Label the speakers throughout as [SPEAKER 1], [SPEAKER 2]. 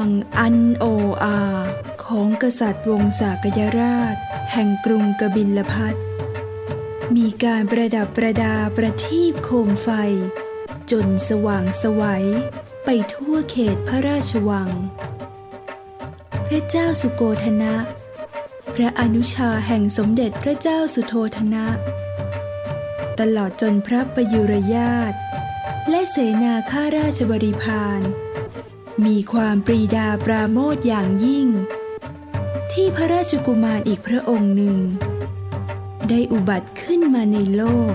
[SPEAKER 1] วังอันโออา ของกษัตริย์วงศากยราช แห่งกรุงกบิลพัทมีการประดับประดาประทีปโคมไฟ จนสว่างสวัยไปทั่วเขตพระราชวัง พระเจ้าสุโกธนะ พระอนุชาแห่งสมเด็จพระเจ้าสุโธธนะ ตลอดจนพระประยุรญาตและเสนาข้าราชบริพาร มีความปรีดาปราโมทอย่างยิ่ง ที่พระราชกุมารอีกพระองค์หนึ่ง ได้อุบัติขึ้นมาในโลก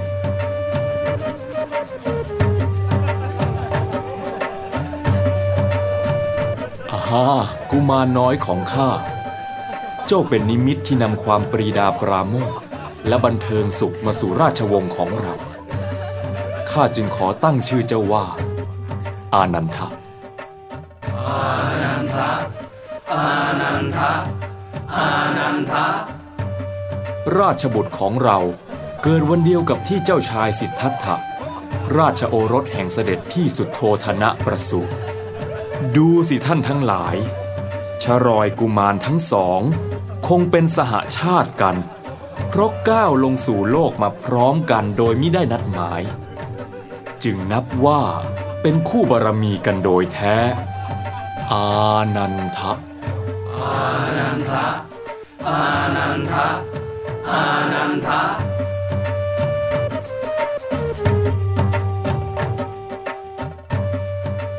[SPEAKER 2] อาฮากุมารน้อยของข้า เจ้าเป็นนิมิตที่นำความปรีดาปราโมทและบันเทิงสุขมาสู่ราชวงศ์ของเรา ข้าจึงขอตั้งชื่อเจ้าว่า อานันทะ ราชบุตรของเราเกิดวันเดียวกับที่เจ้าชายสิทธัตถะ ราชโอรสแห่งเสด็จพี่สุดโทธนะประสูติดูสิท่านทั้งหลาย ชรอยกุมารทั้งสอง คงเป็นสหาชาติกัน เพราะก้าวลงสู่โลกมาพร้อมกันโดยไม่ได้นัดหมาย จึงนับว่าเป็นคู่บารมีกันโดยแท้ อานันทะ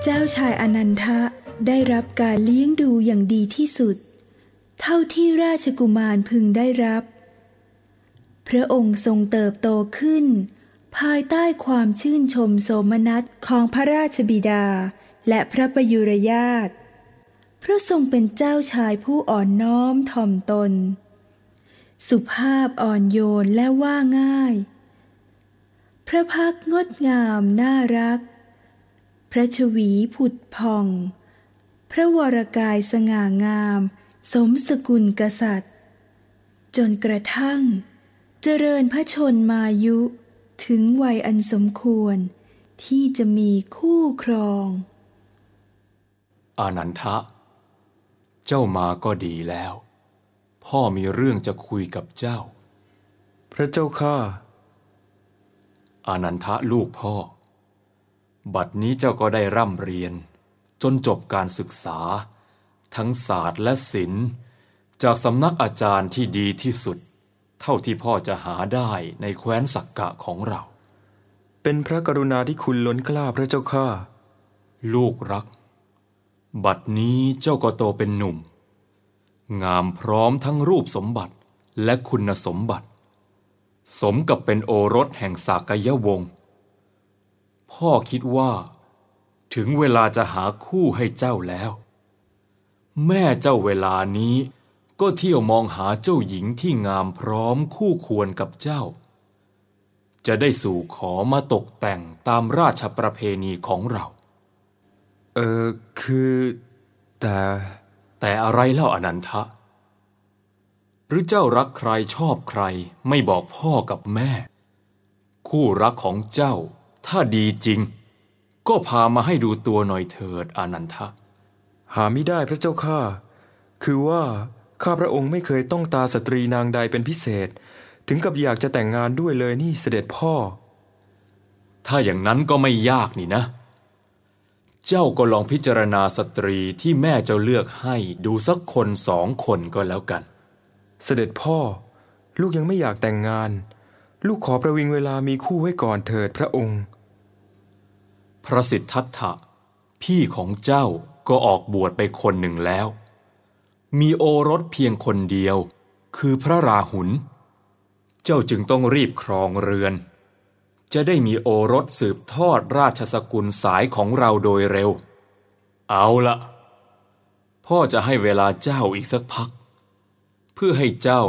[SPEAKER 1] เจ้าชายอนันทะได้รับการเลี้ยงดูอย่างดีที่สุด เท่าที่ราชกุมารพึงได้รับ พระองค์ทรงเติบโตขึ้น ภายใต้ความชื่นชมโสมนัสของพระราชบิดาและพระประยุรญาติเพระทรงเป็นเจ้าชายผู้อ่อนน้อมถ่อมตน สุภาพอ่อนโยนและว่าง่าย พระพักงดงามน่ารัก พระชวีผุดผ่อง พระวรกายสง่างาม สมสกุลกษัตริย์ จนกระทั่ง เจริญพระชนมายุ ถึงวัยอันสมควร ที่จะมีคู่ครอง
[SPEAKER 2] อานันทะ เจ้ามาก็ดีแล้ว พ่อมีเรื่องจะคุยกับเจ้า
[SPEAKER 3] พระเจ้าข้า
[SPEAKER 2] อานันทะลูกพ่อ บัดนี้เจ้าก็ได้ร่ำเรียน จนจบการศึกษา ทั้งศาสตร์และศิลป์ จากสำนักอาจารย์ที่ดีที่สุด เท่าที่พ่อจะหาได้ในแคว้นสักกะของเรา
[SPEAKER 3] เป็นพระกรุณาที่คุณล้นกล้าพระเจ้าข้า
[SPEAKER 2] ลูกรัก บัดนี้เจ้าก็โตเป็นหนุ่ม งามพร้อมทั้งรูปสมบัติและคุณสมบัติ สมกับเป็นโอรสแห่งสากยวงศ์พ่อคิดว่า ถึงเวลาจะหาคู่ให้เจ้าแล้ว แม่เจ้าเวลานี้ก็เที่ยวมองหาเจ้าหญิงที่งามพร้อมคู่ควรกับเจ้า จะได้สู่ขอมาตกแต่งตามราชประเพณีของเรา
[SPEAKER 3] เออคือแต่
[SPEAKER 2] แต่อะไรเล่าอนันทะ หรือเจ้ารักใครชอบใครไม่บอกพ่อกับแม่ คู่รักของเจ้า ถ้าดีจริง ก็พามาให้ดูตัวหน่อยเถิดอนันทะ
[SPEAKER 3] หาไม่ได้พระเจ้าข้าคือว่าข้าพระองค์ไม่เคยต้องตาสตรีนางใดเป็นพิเศษ ถึงกับอยากจะแต่งงานด้วยเลยนี่เสด็จพ่อ
[SPEAKER 2] ถ้าอย่างนั้นก็ไม่ยากนี่นะ เจ้าก็ลองพิจารณาสตรีที่แม่เจ้าเลือกให้ดูสักคนสองคนก็แล้วกัน
[SPEAKER 3] เสด็จพ่อ ลูกยังไม่อยากแต่งงาน ลูกขอประวิงเวลามีคู่ไว้ก่อนเถิดพระองค์
[SPEAKER 2] พระสิทธัตถะพี่ของเจ้าก็ออกบวชไปคนหนึ่งแล้ว มีโอรสเพียงคนเดียว คือพระราหุล เจ้าจึงต้องรีบครองเรือน จะได้มีโอรสสืบทอดราชสกุลสายของเราโดยเร็ว เอาละพ่อจะให้เวลาเจ้าอีกสักพัก เพื่อให้เจ้า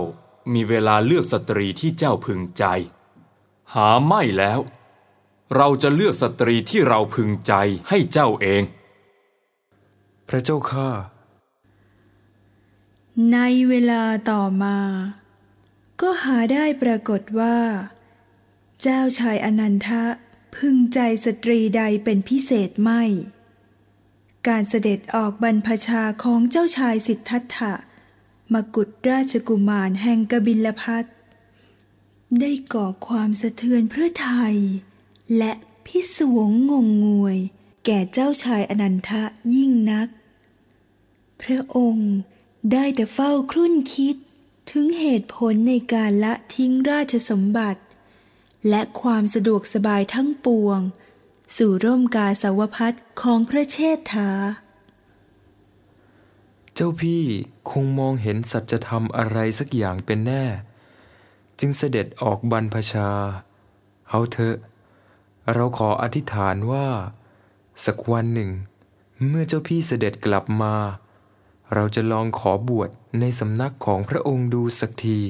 [SPEAKER 2] มีเวลาเลือกสตรีที่เจ้าพึงใจ หาไม่แล้ว เราจะเลือกสตรีที่เราพึงใจให้เจ้าเอง
[SPEAKER 3] พระเจ้าข้า
[SPEAKER 1] ในเวลาต่อมา ก็หาได้ปรากฏว่า เจ้าชายอนันทะ พึงใจสตรีใดเป็นพิเศษไม่ การเสด็จออกบรรพชาของเจ้าชายสิทธัตถะมกุฎราชกุมารแห่งกบิลพัทได้ก่อความสะเทือนพระไทย และพิศวงงงงวย แก่เจ้าชายอนันทะยิ่งนัก พระองค์ได้แต่เฝ้าครุ่นคิดถึงเหตุผลในการละทิ้งราชสมบัติ และความสะดวกสบายทั้งปวง สู่ร่มกาสาวพัดของพระเชษฐา
[SPEAKER 3] เจ้าพี่คงมองเห็นสัจธรรมอะไรสักอย่างเป็นแน่ จึงเสด็จออกบรรพชา เอาเถอะ เราขออธิษฐานว่า สักวันหนึ่ง เมื่อเจ้าพี่เสด็จกลับมา เราจะลองขอบวชในสำนักของพระองค์ดูสักที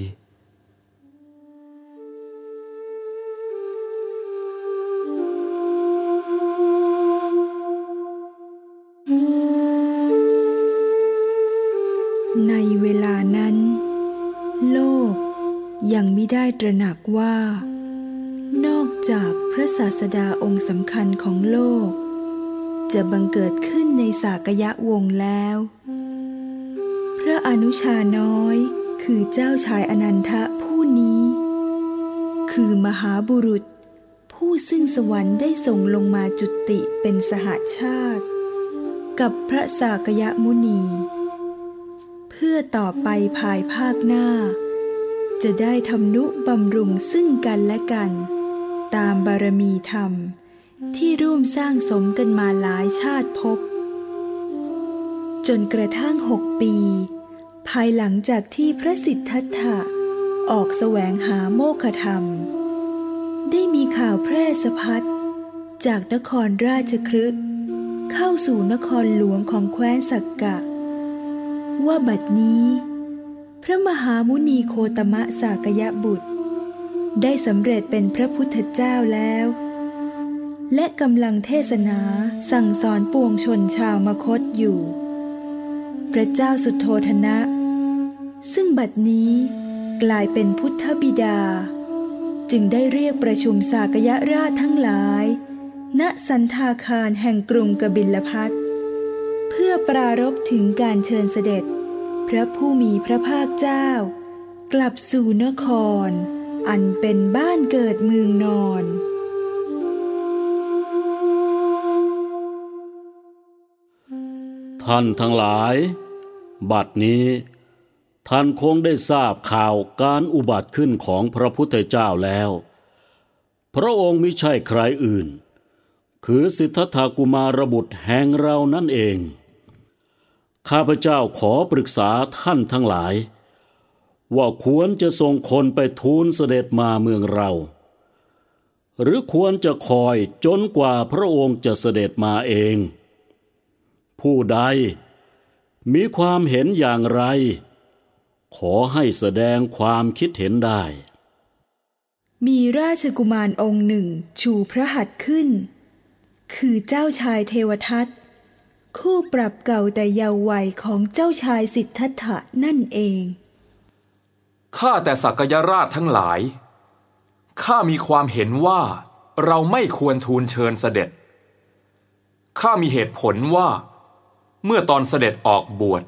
[SPEAKER 1] ในเวลานั้น โลกยังไม่ได้ตระหนักว่า นอกจากพระศาสดาองค์สำคัญของโลก จะบังเกิดขึ้นในสากยะวงแล้ว พระอนุชาน้อยคือเจ้าชายอนันทะผู้นี้ คือมหาบุรุษ ผู้ซึ่งสวรรค์ได้ส่งลงมาจุติเป็นสหาชาติ กับพระสากยะมุนี พื่อต่อไปภายภาคหน้า จะได้ทำนุบำรุงซึ่งกันและกัน ตามบารมีธรรม ที่ร่วมสร้างสมกันมาหลายชาติภพจนกระทั่งหกปี ภายหลังจากที่พระสิทธัตถะออกแสวงหาโมฆะธรรม ได้มีข่าวแพร่สะพัดจากนครราชครึกเข้าสู่นครหลวงของแคว้นสักกะ ว่าบัดนี้ พระมหามุนีโคตมะสากยะบุตร ได้สำเร็จเป็นพระพุทธเจ้าแล้ว และกำลังเทศนาสั่งสอนปวงชนชาวมคตอยู่ พระเจ้าสุโธธนะ ซึ่งบัดนี้กลายเป็นพุทธบิดา จึงได้เรียกประชุมสากยะราชทั้งหลาย ณสันทาคารแห่งกรุงกบิลพัท พื่อปรารภถึงการเชิญเสด็จ พระผู้มีพระภาคเจ้า กลับสู่นคร อันเป็นบ้านเกิดเมืองนอน
[SPEAKER 4] ท่านทั้งหลาย บัดนี้ ท่านคงได้ทราบข่าวการอุบัติขึ้นของพระพุทธเจ้าแล้ว พระองค์มิใช่ใครอื่นคือสิทธัตถกุมารบุตรแห่งเรานั่นเอง ข้าพเจ้าขอปรึกษาท่านทั้งหลาย ว่าควรจะส่งคนไปทูลเสด็จมาเมืองเรา หรือควรจะคอยจนกว่าพระองค์จะเสด็จมาเอง ผู้ใดมีความเห็นอย่างไร ขอให้แสดงความคิดเห็นได้
[SPEAKER 1] มีราชกุมารองค์หนึ่งชูพระหัตถ์ขึ้น คือเจ้าชายเทวทัต คู่ปรับเก่าแต่เยาว์วัยของเจ้าชายสิทธัตถะนั่นเอง
[SPEAKER 2] ข้าแต่สักยราชทั้งหลาย ข้ามีความเห็นว่าเราไม่ควรทูลเชิญเสด็จ ข้ามีเหตุผลว่า เมื่อตอนเสด็จออกบวช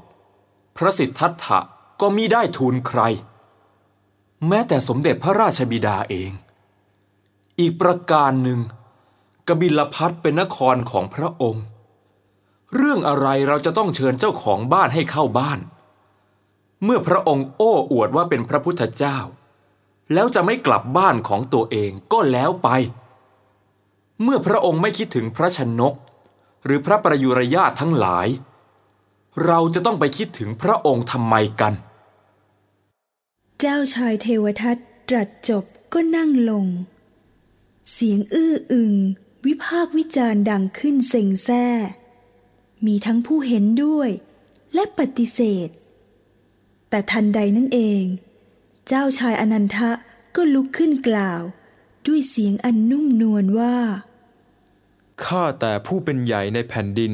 [SPEAKER 2] พระสิทธัตถะก็มิได้ทูลใคร แม้แต่สมเด็จพระราชบิดาเอง อีกประการหนึ่งกบิลพัทเป็นนครของพระองค์ เรื่องอะไรเราจะต้องเชิญเจ้าของบ้านให้เข้าบ้าน เมื่อพระองค์โอ้อวดว่าเป็นพระพุทธเจ้า แล้วจะไม่กลับบ้านของตัวเองก็แล้วไป เมื่อพระองค์ไม่คิดถึงพระชนก หรือพระประยุรญาตทั้งหลาย เราจะต้องไปคิดถึงพระองค์ทำไมกัน
[SPEAKER 1] เจ้าชายเทวทัตตรัสจบก็นั่งลง เสียงอื้ออึง วิพากวิจารณ์ดังขึ้นเซ็งแซ่ มีทั้งผู้เห็นด้วยและปฏิเสธ แต่ทันใดนั่นเอง เจ้าชายอนันทะก็ลุกขึ้นกล่าว ด้วยเสียงอันนุ่มนวลว่า
[SPEAKER 3] ข้าแต่ผู้เป็นใหญ่ในแผ่นดิน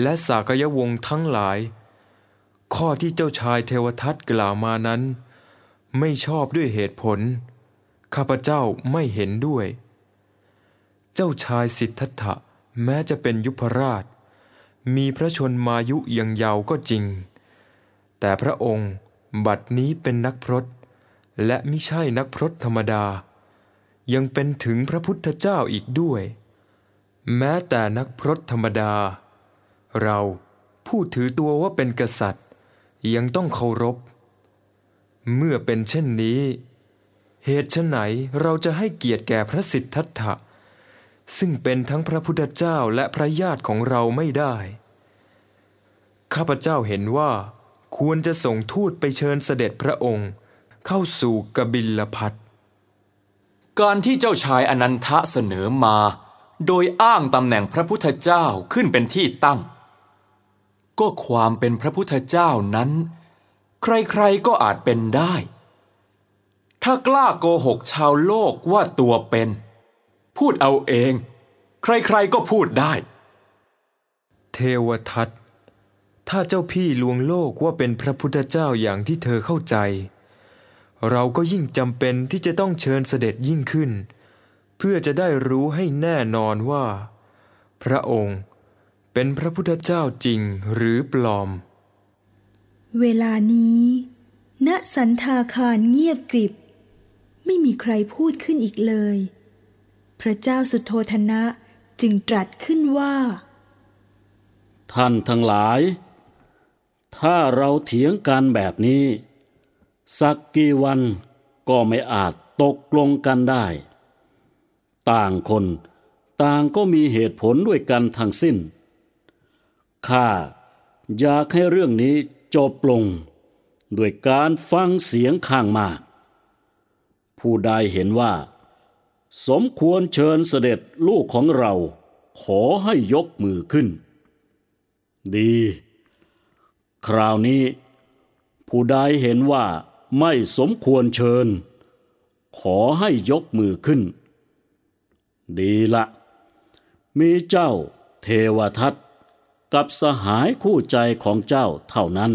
[SPEAKER 3] และสากยวงศ์ทั้งหลาย ข้อที่เจ้าชายเทวทัตกล่าวมานั้น ไม่ชอบด้วยเหตุผล ข้าพเจ้าไม่เห็นด้วย เจ้าชายสิทธัตถะแม้จะเป็นยุพราช มีพระชนมายุยังยาวก็จริง แต่พระองค์บัดนี้เป็นนักพรตและไม่ใช่นักพรตธรรมดา ยังเป็นถึงพระพุทธเจ้าอีกด้วย แม้แต่นักพรตธรรมดา เราผู้ถือตัวว่าเป็นกษัตริย์ ยังต้องเคารพ เมื่อเป็นเช่นนี้ เหตุไฉนเราจะให้เกียรติแก่พระสิทธัตถะ ซึ่งเป็นทั้งพระพุทธเจ้าและพระญาติของเราไม่ได้ ข้าพเจ้าเห็นว่า ควรจะส่งทูตไปเชิญเสด็จพระองค์ เข้าสู่กบิลพัท
[SPEAKER 2] การที่เจ้าชายอนันทะเสนอมา โดยอ้างตำแหน่งพระพุทธเจ้าขึ้นเป็นที่ตั้ง ก็ความเป็นพระพุทธเจ้านั้น ใครๆก็อาจเป็นได้ ถ้ากล้าโกหกชาวโลกว่าตัวเป็น พูดเอาเอง ใครๆก็พูดได้
[SPEAKER 3] เทวทัตถ้าเจ้าพี่ลวงโลกว่าเป็นพระพุทธเจ้าอย่างที่เธอเข้าใจ เราก็ยิ่งจำเป็นที่จะต้องเชิญเสด็จยิ่งขึ้น เพื่อจะได้รู้ให้แน่นอนว่า พระองค์เป็นพระพุทธเจ้าจริงหรือปลอม
[SPEAKER 1] เวลานี้ ณสันทาคารเงียบกริบ ไม่มีใครพูดขึ้นอีกเลย พระเจ้าสุโธธนะจึงตรัสขึ้นว่า
[SPEAKER 4] ท่านทั้งหลาย ถ้าเราเถียงกันแบบนี้ สักกี่วันก็ไม่อาจตกลงกันได้ ต่างคนต่างก็มีเหตุผลด้วยกันทั้งสิ้น ข้าอยากให้เรื่องนี้จบลงด้วยการฟังเสียงข้างมาก ผู้ใดเห็นว่า สมควรเชิญเสด็จลูกของเรา ขอให้ยกมือขึ้น ดี คราวนี้ ผู้ใดเห็นว่าไม่สมควรเชิญ ขอให้ยกมือขึ้น ดีละ มีเจ้าเทวทัตกับสหายคู่ใจของเจ้าเท่านั้น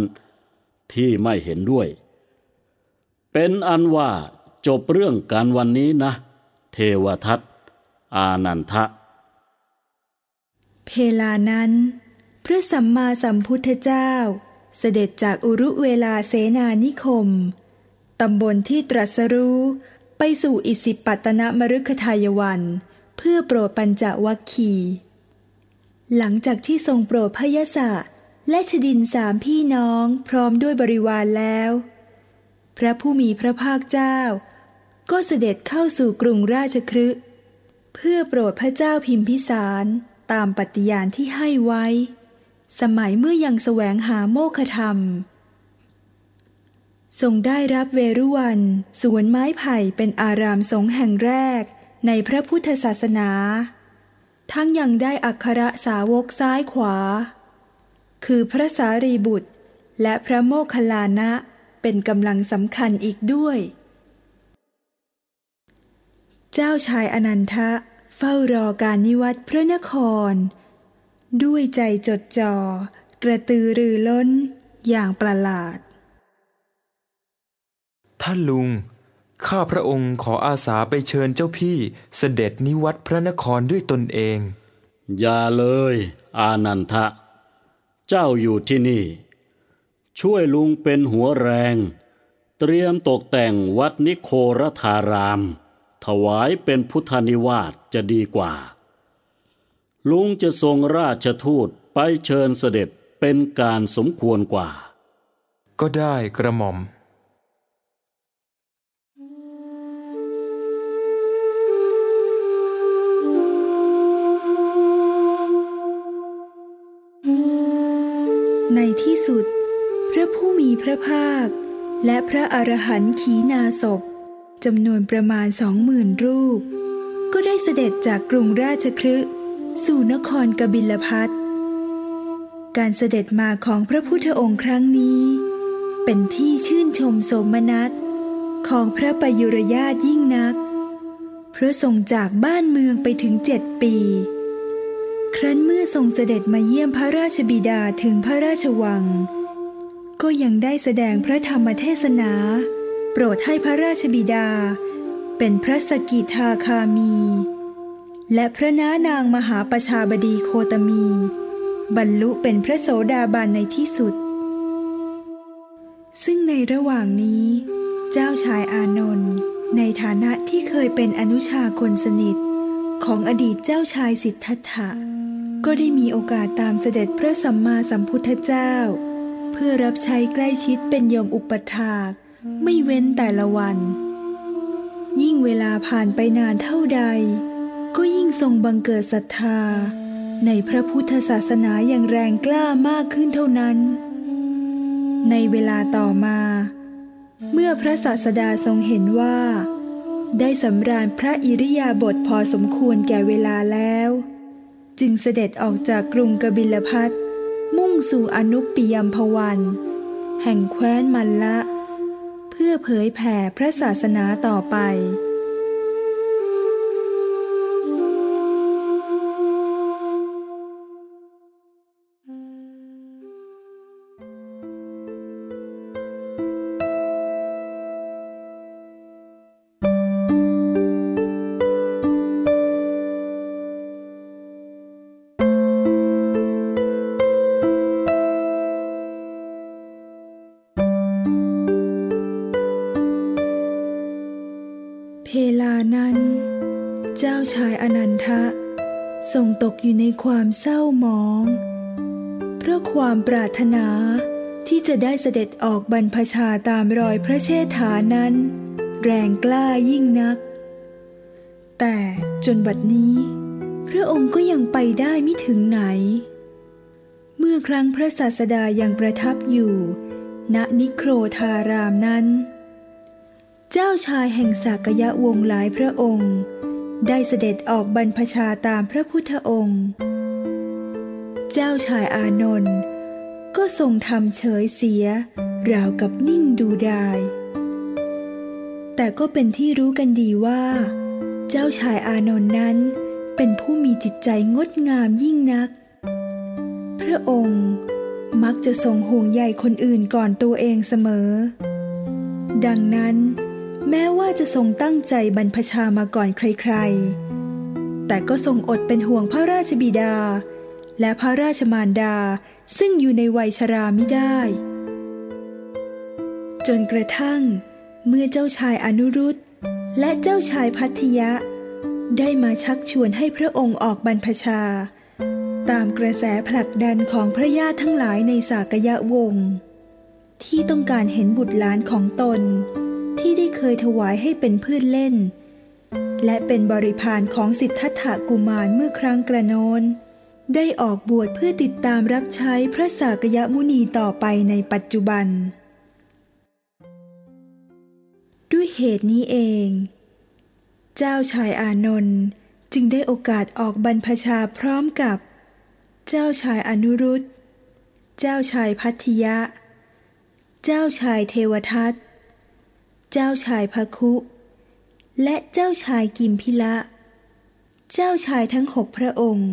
[SPEAKER 4] ที่ไม่เห็นด้วย เป็นอันว่าจบเรื่องการวันนี้นะ เทวทัตอานันทะ
[SPEAKER 1] เพลานั้น พระสัมมาสัมพุทธเจ้า เสด็จจากอุรุเวลาเสนานิคม ตำบลที่ตรัสรู้ไปสู่อิสิปัตนมฤคทายวัน เพื่อโปรดปัญจวัคคี หลังจากที่ทรงโปรดพยสะและชดินสามพี่น้องพร้อมด้วยบริวารแล้ว พระผู้มีพระภาคเจ้า ก็เสด็จเข้าสู่กรุงราชคฤห์เพื่อโปรดพระเจ้าพิมพิสารตามปฏิญาณที่ให้ไว้ สมัยเมื่อยังแสวงหาโมฆธรรม ทรงได้รับเวรุวันสวนไม้ไผ่เป็นอารามสงฆ์แห่งแรกในพระพุทธศาสนา ทั้งยังได้อัคระสาวกซ้ายขวา คือพระสารีบุตรและพระโมคคัลลานะเป็นกำลังสำคัญอีกด้วย เจ้าชายอนันทะเฝ้ารอการนิวัตพระนคร ด้วยใจจดจ่อกระตือรือร้นอย่างประหลาด
[SPEAKER 3] ท่านลุง ข้าพระองค์ขออาสาไปเชิญเจ้าพี่เสด็จนิวัตพระนครด้วยตนเอง
[SPEAKER 4] อย่าเลย อานันทะ เจ้าอยู่ที่นี่ ช่วยลุงเป็นหัวแรง เตรียมตกแต่งวัดนิโครธาราม ถวายเป็นพุทธานิวาสจะดีกว่า ลุงจะทรงราชทูตไปเชิญเสด็จเป็นการสมควรกว่า
[SPEAKER 3] ก็ได้กระหม่อม
[SPEAKER 1] ในที่สุด พระผู้มีพระภาค และพระอรหันต์ขีณาศพ จำนวนประมาณสองหมื่นรูป ก็ได้เสด็จจากกรุงราชคฤห์สู่นครกบิลพัทการเสด็จมาของพระพุทธองค์ครั้งนี้ เป็นที่ชื่นชมสมนัสของพระประยุรญาติยิ่งนัก เพราะทรงจากบ้านเมืองไปถึงเจ็ดปี ครั้นเมื่อทรงเสด็จมาเยี่ยมพระราชบิดาถึงพระราชวัง ก็ยังได้แสดงพระธรรมเทศนา ปรดให้พระราชบิดา เป็นพระสกิทาคามี และพระน้านางมหาประชาบดีโคตมี บรรลุเป็นพระโสดาบันในที่สุด ซึ่งในระหว่างนี้ เจ้าชายอานนท์ในฐานะที่เคยเป็นอนุชาคนสนิท ของอดีตเจ้าชายสิทธัตถะก็ได้มีโอกาสตามเสด็จพระสัมมาสัมพุทธเจ้า เพื่อรับใช้ใกล้ชิดเป็นโยมอุปถาก ไม่เว้นแต่ละวัน ยิ่งเวลาผ่านไปนานเท่าใด ก็ยิ่งทรงบังเกิดศรัทธา ในพระพุทธศาสนาอย่างแรงกล้ามากขึ้นเท่านั้น ในเวลาต่อมา เมื่อพระศาสดาทรงเห็นว่า ได้สำราญพระอิริยาบถพอสมควรแก่เวลาแล้ว จึงเสด็จออกจากกรุงกบิลพัทมุ่งสู่อนุปปิยมพวัน แห่งแคว้นมันละ พื่อเผยแผ่พระศาสนาต่อไป กอยู่ในความเศร้าหมอง เพราะความปรารถนาที่จะได้เสด็จออกบรรพชาตามรอยพระเชษฐานั้น แรงกล้ายิ่งนัก แต่จนบัดนี้ พระองค์ก็ยังไปได้ไม่ถึงไหน เมื่อครั้งพระศาสดายังประทับอยู่ ณนิโครธารามนั้น เจ้าชายแห่งสากยะวงหลายพระองค์ ได้เสด็จออกบรรพชาตามพระพุทธองค์ เจ้าชายอานนท์ก็ทรงทำเฉยเสีย ราวกับนิ่งดูดาย แต่ก็เป็นที่รู้กันดีว่า เจ้าชายอานนท์นั้นเป็นผู้มีจิตใจงดงามยิ่งนัก พระองค์มักจะทรงห่วงใยคนอื่นก่อนตัวเองเสมอ ดังนั้น แม้ว่าจะทรงตั้งใจบรรพชามาก่อนใครๆ แต่ก็ทรงอดเป็นห่วงพระราชบิดา และพระราชมารดาซึ่งอยู่ในวัยชราไม่ได้ จนกระทั่ง เมื่อเจ้าชายอนุรุตและเจ้าชายพัทยะ ได้มาชักชวนให้พระองค์ออกบรรพชา ตามกระแสผลักดันของพระญาติทั้งหลายในสากยะวงศ์ที่ต้องการเห็นบุตรหลานของตน ที่ได้เคยถวายให้เป็นพื่อนเล่น และเป็นบริพารของสิทธัตถกุมารเมื่อครั้งกระโนนได้ออกบวชเพื่อติดตามรับใช้พระสากยมุนีต่อไปในปัจจุบัน ด้วยเหตุนี้เอง เจ้าชายอานนท์จึงได้โอกาสออกบรรพชาพร้อมกับ เจ้าชายอนุรุตเจ้าชายพัทยะ เจ้าชายเทวทัต เจ้าชายพคุ และเจ้าชายกิมพิละ เจ้าชายทั้งหกพระองค์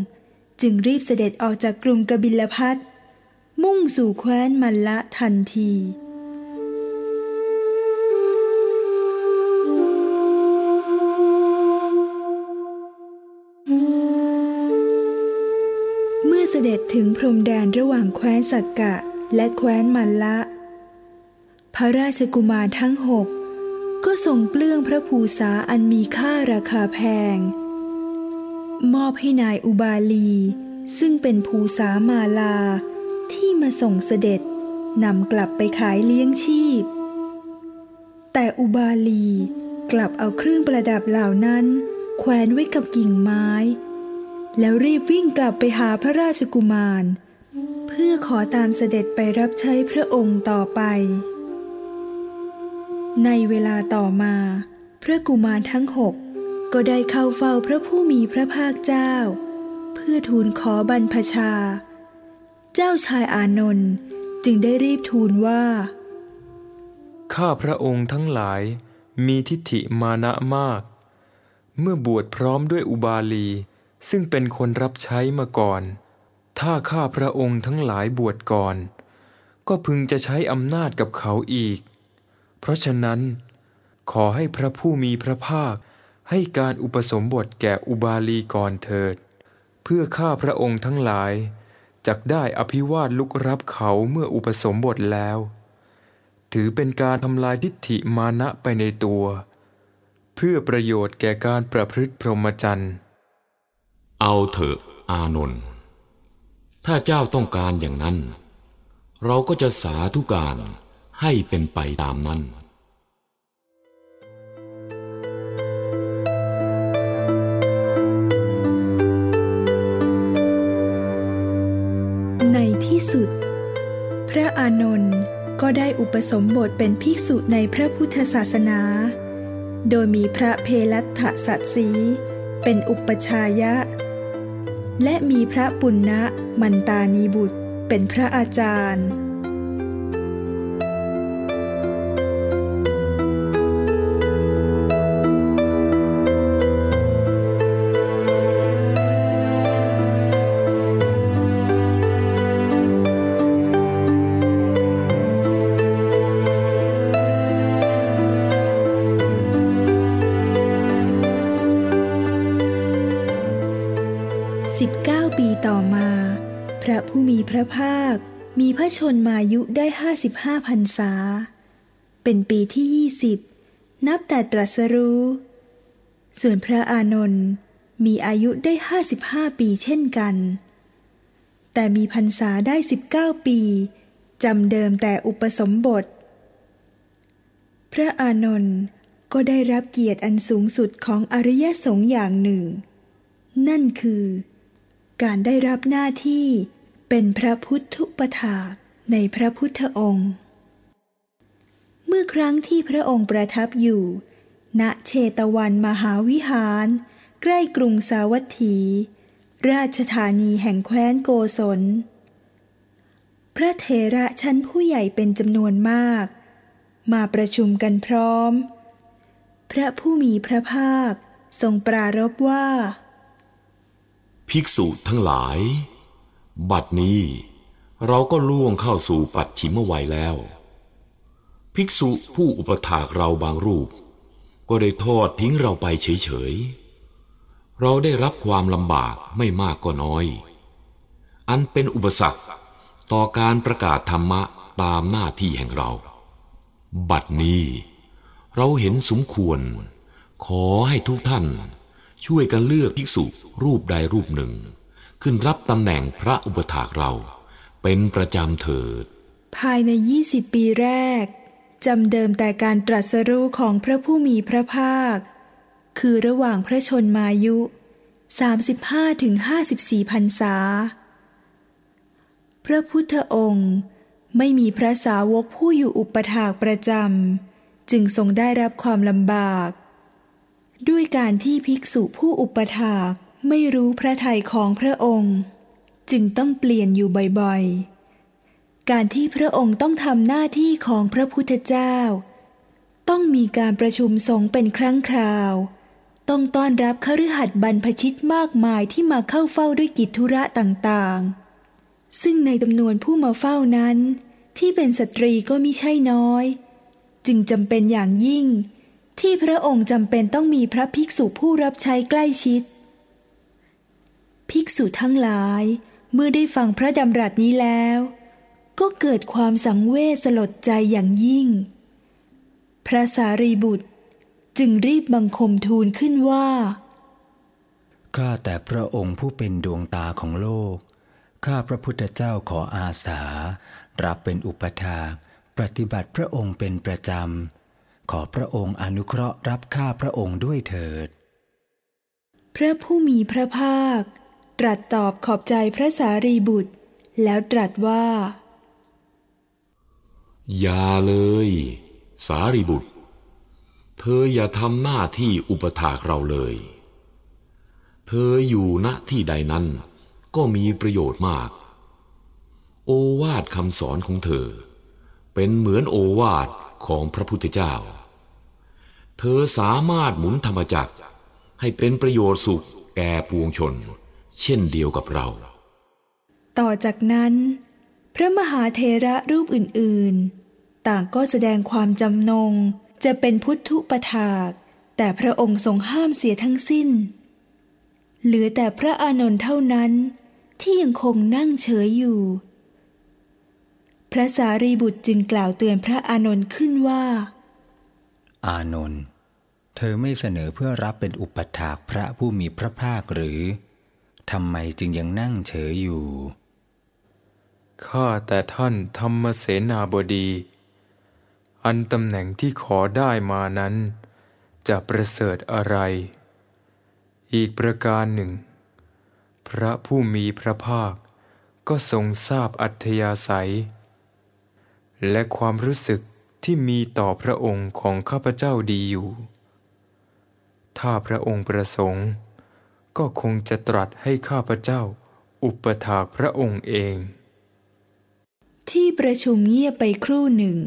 [SPEAKER 1] จึงรีบเสด็จออกจากกรุงกบิลพัทมุ่งสู่แคว้นมันละทันทีเมื่อเสด็จถึงพรมแดนระหว่างแคว้นสักกะและแคว้นมันละ พระราชกุมารทั้งหก ก็ทรงเปลื้องพระภูษาอันมีค่าราคาแพง มอบให้นายอุบาลี ซึ่งเป็นภูษามาลา ที่มาส่งเสด็จนำกลับไปขายเลี้ยงชีพ แต่อุบาลีกลับเอาเครื่องประดับเหล่านั้น แขวนไว้กับกิ่งไม้ แล้วรีบวิ่งกลับไปหาพระราชกุมาร เพื่อขอตามเสด็จไปรับใช้พระองค์ต่อไป ในเวลาต่อมา พระกุมารทั้งหกก็ได้เข้าเฝ้าพระผู้มีพระภาคเจ้า เพื่อทูลขอบรรพชา เจ้าชายอานนท์จึงได้รีบทูลว่า
[SPEAKER 3] ข้าพระองค์ทั้งหลายมีทิฏฐิมานะมาก เมื่อบวชพร้อมด้วยอุบาลี ซึ่งเป็นคนรับใช้มาก่อน ถ้าข้าพระองค์ทั้งหลายบวชก่อน ก็พึงจะใช้อำนาจกับเขาอีก เพราะฉะนั้น ขอให้พระผู้มีพระภาค ให้การอุปสมบทแก่อุบาลีก่อนเถิด เพื่อข้าพระองค์ทั้งหลายจักได้อภิวาทลุกรับเขาเมื่ออุปสมบทแล้ว ถือเป็นการทำลายทิฏฐิมานะไปในตัว เพื่อประโยชน์แก่การประพฤติพรหมจรรย์
[SPEAKER 5] เอาเถอะอานนท์ถ้าเจ้าต้องการอย่างนั้น เราก็จะสาธุการ ให้เป็นไปตามนั้น
[SPEAKER 1] ในที่สุด พระอานนท์ก็ได้อุปสมบทเป็นภิกษุในพระพุทธศาสนา โดยมีพระเพลัตถสัตสีเป็นอุปชายะ และมีพระปุณณะมันตานีบุตรเป็นพระอาจารย์ มีพระชนมายุได้55พรรษา เป็นปีที่20นับแต่ตรัสรู้ ส่วนพระอานนท์มีอายุได้55ปีเช่นกัน แต่มีพรรษาได้19ปีจำเดิมแต่อุปสมบท พระอานนท์ก็ได้รับเกียรติอันสูงสุดของอริยสงฆ์อย่างหนึ่ง นั่นคือ การได้รับหน้าที่เป็นพระพุทธุปถาก ในพระพุทธองค์ เมื่อครั้งที่พระองค์ประทับอยู่ ณเชตวันมหาวิหาร ใกล้กรุงสาวัตถี ราชธานีแห่งแคว้นโกศล พระเถระชั้นผู้ใหญ่เป็นจำนวนมาก มาประชุมกันพร้อม พระผู้มีพระภาคทรงปรารภว่า
[SPEAKER 5] ภิกษุทั้งหลาย บัดนี้ เราก็ล่วงเข้าสู่ปัจฉิมวัยแล้ว ภิกษุผู้อุปถากเราบางรูป ก็ได้ทอดทิ้งเราไปเฉยๆ เราได้รับความลำบากไม่มากก็น้อย อันเป็นอุปสรรคต่อการประกาศธรรมะตามหน้าที่แห่งเรา บัดนี้ เราเห็นสมควร ขอให้ทุกท่านช่วยกันเลือกภิกษุรูปใดรูปหนึ่ง ขึ้นรับตำแหน่งพระอุปถากเรา เป็นประจำเถิด
[SPEAKER 1] ภายใน20ปีแรกจำเดิมแต่การตรัสรู้ของพระผู้มีพระภาค คือระหว่างพระชนมายุ 35ถึง54พรรษา พระพุทธองค์ไม่มีพระสาวกผู้อยู่อุปถากประจำจึงทรงได้รับความลำบาก ด้วยการที่ภิกษุผู้อุปถากไม่รู้พระทัยของพระองค์ จึงต้องเปลี่ยนอยู่บ่อยๆ การที่พระองค์ต้องทำหน้าที่ของพระพุทธเจ้า ต้องมีการประชุมสงฆ์เป็นครั้งคราว ต้องต้อนรับคฤหัสถ์บรรพชิตมากมายที่มาเข้าเฝ้าด้วยกิจธุระต่างๆ ซึ่งในจำนวนผู้มาเฝ้านั้น ที่เป็นสตรีก็มิใช่น้อย จึงจำเป็นอย่างยิ่ง ที่พระองค์จำเป็นต้องมีพระภิกษุผู้รับใช้ใกล้ชิด ภิกษุทั้งหลาย เมื่อได้ฟังพระดำรัสนี้แล้ว ก็เกิดความสังเวชสลดใจอย่างยิ่ง พระสารีบุตรจึงรีบบังคมทูลขึ้นว่า
[SPEAKER 6] ข้าแต่พระองค์ผู้เป็นดวงตาของโลก ข้าพระพุทธเจ้าขออาสา รับเป็นอุปถากปฏิบัติพระองค์เป็นประจำ ขอพระองค์อนุเคราะห์รับข้าพระองค์ด้วยเถิด
[SPEAKER 1] พระผู้มีพระภาค ตรัสตอบขอบใจพระสารีบุตร แล้วตรัสว่า
[SPEAKER 5] อย่าเลย สารีบุตร เธออย่าทำหน้าที่อุปถากเราเลย เธออยู่ณที่ใดนั้นก็มีประโยชน์มาก โอวาทคำสอนของเธอ เป็นเหมือนโอวาทของพระพุทธเจ้า เธอสามารถหมุนธรรมจักรให้เป็นประโยชน์สุขแก่ปวงชน เช่นเดียวกับเรา
[SPEAKER 1] ต่อจากนั้น พระมหาเทระรูปอื่นๆ ต่างก็แสดงความจำนงจะเป็นพุทธุปถากแต่พระองค์ทรงห้ามเสียทั้งสิ้น เหลือแต่พระอานนท์เท่านั้นที่ยังคงนั่งเฉยอยู่ พระสารีบุตรจึงกล่าวเตือนพระอานนท์ขึ้นว่า
[SPEAKER 6] อานนท์เธอไม่เสนอเพื่อรับเป็นอุปถากพระผู้มีพระภาคหรือ ทำไมจึงยังนั่งเฉยอยู่
[SPEAKER 3] ข้าแต่ท่านธรรมเสนาบดี อันตำแหน่งที่ขอได้มานั้น จะประเสริฐอะไร อีกประการหนึ่ง พระผู้มีพระภาคก็ทรงทราบอัธยาศัย และความรู้สึกที่มีต่อพระองค์ของข้าพเจ้าดีอยู่ ถ้าพระองค์ประสงค์ ก็คงจะตรัสให้ข้าพเจ้า อุปถากพระองค์เอง
[SPEAKER 1] ที่ประชุมเงียบไปครู่หนึ่ง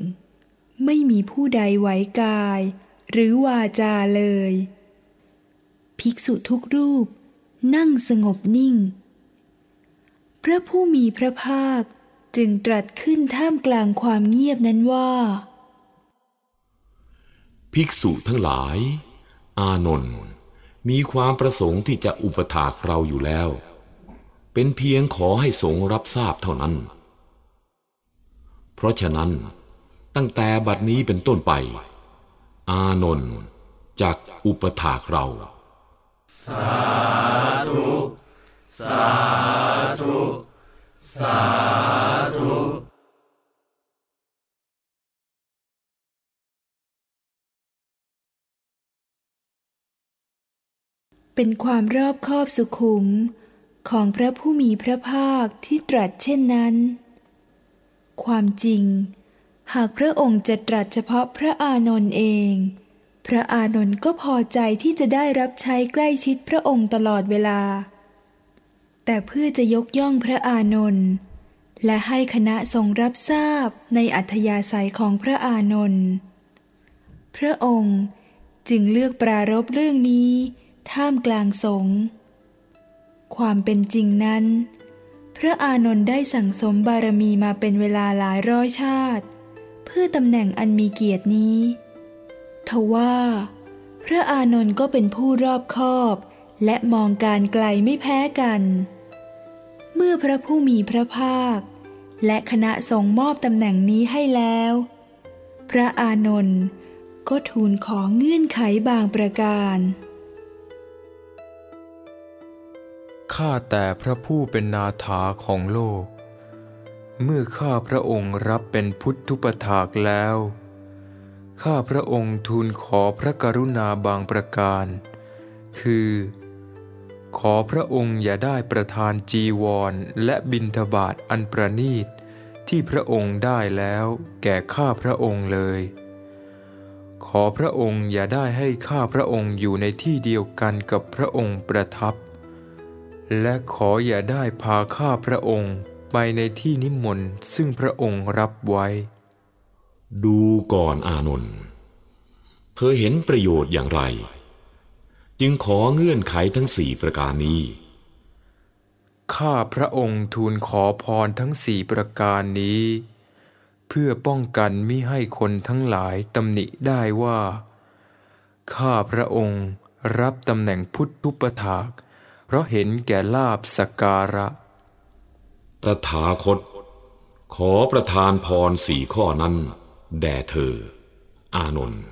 [SPEAKER 1] ไม่มีผู้ใดไหวกาย หรือวาจาเลย ภิกษุทุกรูป นั่งสงบนิ่ง พระผู้มีพระภาคจึงตรัสขึ้นท่ามกลางความเงียบนั้นว่า
[SPEAKER 5] ภิกษุทั้งหลาย อานนท์ มีความประสงค์ที่จะอุปถากเราอยู่แล้ว เป็นเพียงขอให้สงรับทราบเท่านั้น เพราะฉะนั้น ตั้งแต่บัดนี้เป็นต้นไป อานนท์จากอุปถากเรา
[SPEAKER 1] เป็นความรอบคอบสุขุมของพระผู้มีพระภาคที่ตรัสเช่นนั้น ความจริง หากพระองค์จะตรัสเฉพาะพระอานนท์เอง พระอานนท์ก็พอใจที่จะได้รับใช้ใกล้ชิดพระองค์ตลอดเวลา แต่เพื่อจะยกย่องพระอานนท์และให้คณะทรงรับทราบในอัธยาศัยของพระอานนท์พระองค์จึงเลือกปรารบเรื่องนี้ ท่ามกลางสงฆ์ความเป็นจริงนั้น พระอานนท์ได้สั่งสมบารมีมาเป็นเวลาหลายร้อยชาติ เพื่อตำแหน่งอันมีเกียรตินี้ทว่า พระอานนท์ก็เป็นผู้รอบคอบ และมองการไกลไม่แพ้กัน เมื่อพระผู้มีพระภาค และคณะทรงมอบตำแหน่งนี้ให้แล้ว พระอานนท์ก็ทูลขอเงื่อนไขบางประการ
[SPEAKER 3] ข้าแต่พระผู้เป็นนาถาของโลก เมื่อข้าพระองค์รับเป็นพุทธุปถากแล้ว ข้าพระองค์ทูลขอพระกรุณาบางประการ คือ ขอพระองค์อย่าได้ประทานจีวรและบิณฑบาตอันประนีตที่พระองค์ได้แล้วแก่ข้าพระองค์เลย ขอพระองค์อย่าได้ให้ข้าพระองค์อยู่ในที่เดียวกันกับพระองค์ประทับ และขออย่าได้พาข้าพระองค์ไปในที่นิมนต์ซึ่งพระองค์รับไว้
[SPEAKER 5] ดูก่อนอานนท์เธอเห็นประโยชน์อย่างไร จึงขอเงื่อนไขทั้งสี่ประการนี้
[SPEAKER 3] ข้าพระองค์ทูลขอพรทั้งสี่ประการนี้ เพื่อป้องกันมิให้คนทั้งหลายตำหนิได้ว่า ข้าพระองค์รับตำแหน่งพุทธุปถาก เพราะเห็นแก่ลาบสกการะ
[SPEAKER 5] ตถาคต ขอประทานพรสี่ข้อนั้น แด่เธอ อานนท์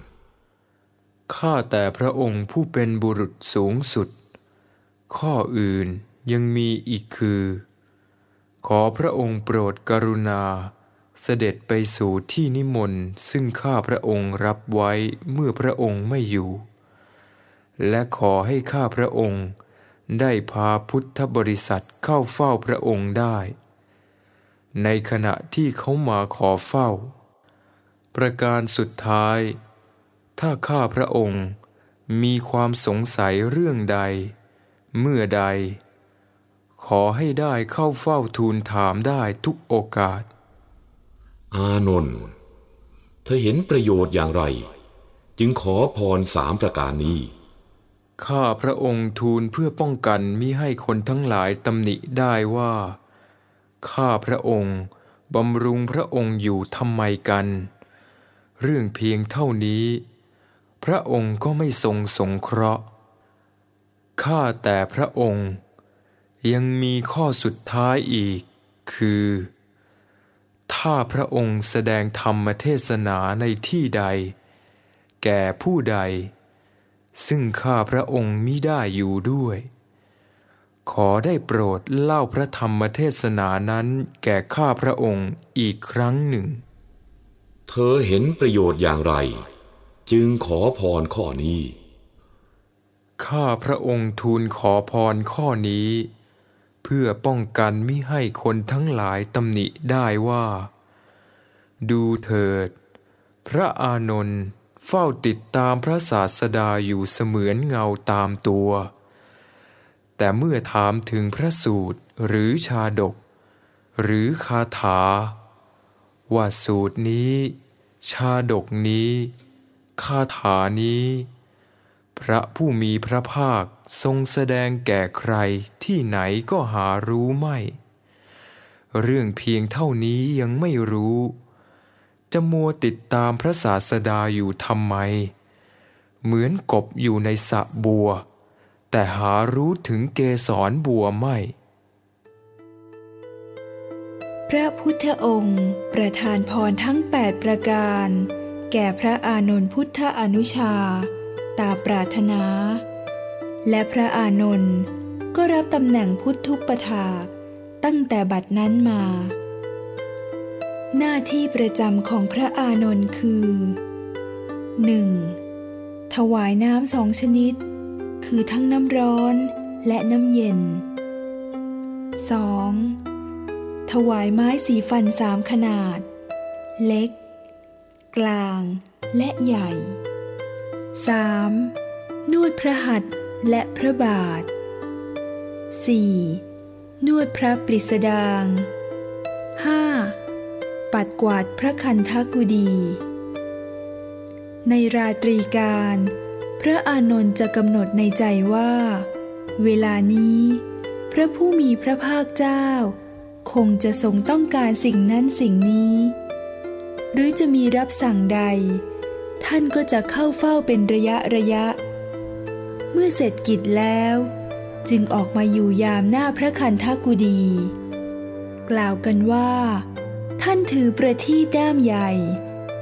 [SPEAKER 3] ข้าแต่พระองค์ผู้เป็นบุรุษสูงสุด ข้ออื่นยังมีอีกคือ ขอพระองค์โปรดกรุณา เสด็จไปสู่ที่นิมนต์ซึ่งข้าพระองค์รับไว้เมื่อพระองค์ไม่อยู่ และขอให้ข้าพระองค์ ได้พาพุทธบริษัทเข้าเฝ้าพระองค์ได้ ในขณะที่เขามาขอเฝ้า ประการสุดท้าย ถ้าข้าพระองค์มีความสงสัยเรื่องใด เมื่อใด ขอให้ได้เข้าเฝ้าทูลถามได้ทุกโอกาส
[SPEAKER 5] อานนท์เธอเห็นประโยชน์อย่างไร จึงขอพรสามประการนี้
[SPEAKER 3] ข้าพระองค์ทูลเพื่อป้องกันมิให้คนทั้งหลายตำหนิได้ว่า ข้าพระองค์บำรุงพระองค์อยู่ทำไมกัน เรื่องเพียงเท่านี้ พระองค์ก็ไม่ทรงสงเคราะห์ข้าแต่พระองค์ ยังมีข้อสุดท้ายอีก คือ ถ้าพระองค์แสดงธรรมเทศนาในที่ใด แก่ผู้ใด ซึ่งข้าพระองค์มิได้อยู่ด้วย ขอได้โปรดเล่าพระธรรมเทศนานั้นแก่ข้าพระองค์อีกครั้งหนึ่ง
[SPEAKER 5] เธอเห็นประโยชน์อย่างไร จึงขอพรข้อนี้
[SPEAKER 3] ข้าพระองค์ทูลขอพรข้อนี้ เพื่อป้องกันมิให้คนทั้งหลายตำหนิได้ว่า ดูเถิด พระอานนท์ เฝ้าติดตามพระศาสดาอยู่เสมือนเงาตามตัว แต่เมื่อถามถึงพระสูตรหรือชาดก หรือคาถา ว่าสูตรนี้ ชาดกนี้ คาถานี้ พระผู้มีพระภาคทรงแสดงแก่ใครที่ไหนก็หารู้ไม่ เรื่องเพียงเท่านี้ยังไม่รู้ จะมัวติดตามพระศาสดาอยู่ทำไม เหมือนกบอยู่ในสะบัว แต่หารู้ถึงเกสรบัวไม่
[SPEAKER 1] พระพุทธองค์ประทานพรทั้ง 8 ประการ แก่พระอานนท์พุทธอนุชา ตาปรารถนา และพระอานนท์ก็รับตำแหน่งพุทธุปถาตั้งแต่บัดนั้นมา หน้าที่ประจำของพระอานนท์คือ 1. ถวายน้ำสองชนิด คือทั้งน้ำร้อนและน้ำเย็น 2. ถวายไม้สีฟันสามขนาด เล็ก กลางและใหญ่ 3. นวดพระหัตถ์และพระบาท 4. นวดพระปริสดาง 5. ปัดกวาดพระคันธกุดี ในราตรีการ พระอานนท์จะกำหนดในใจว่า เวลานี้ พระผู้มีพระภาคเจ้า คงจะทรงต้องการสิ่งนั้นสิ่งนี้ หรือจะมีรับสั่งใด ท่านก็จะเข้าเฝ้าเป็นระยะระยะ เมื่อเสร็จกิจแล้ว จึงออกมาอยู่ยามหน้าพระคันธกุดี กล่าวกันว่า ท่านถือประทีปด้ามใหญ่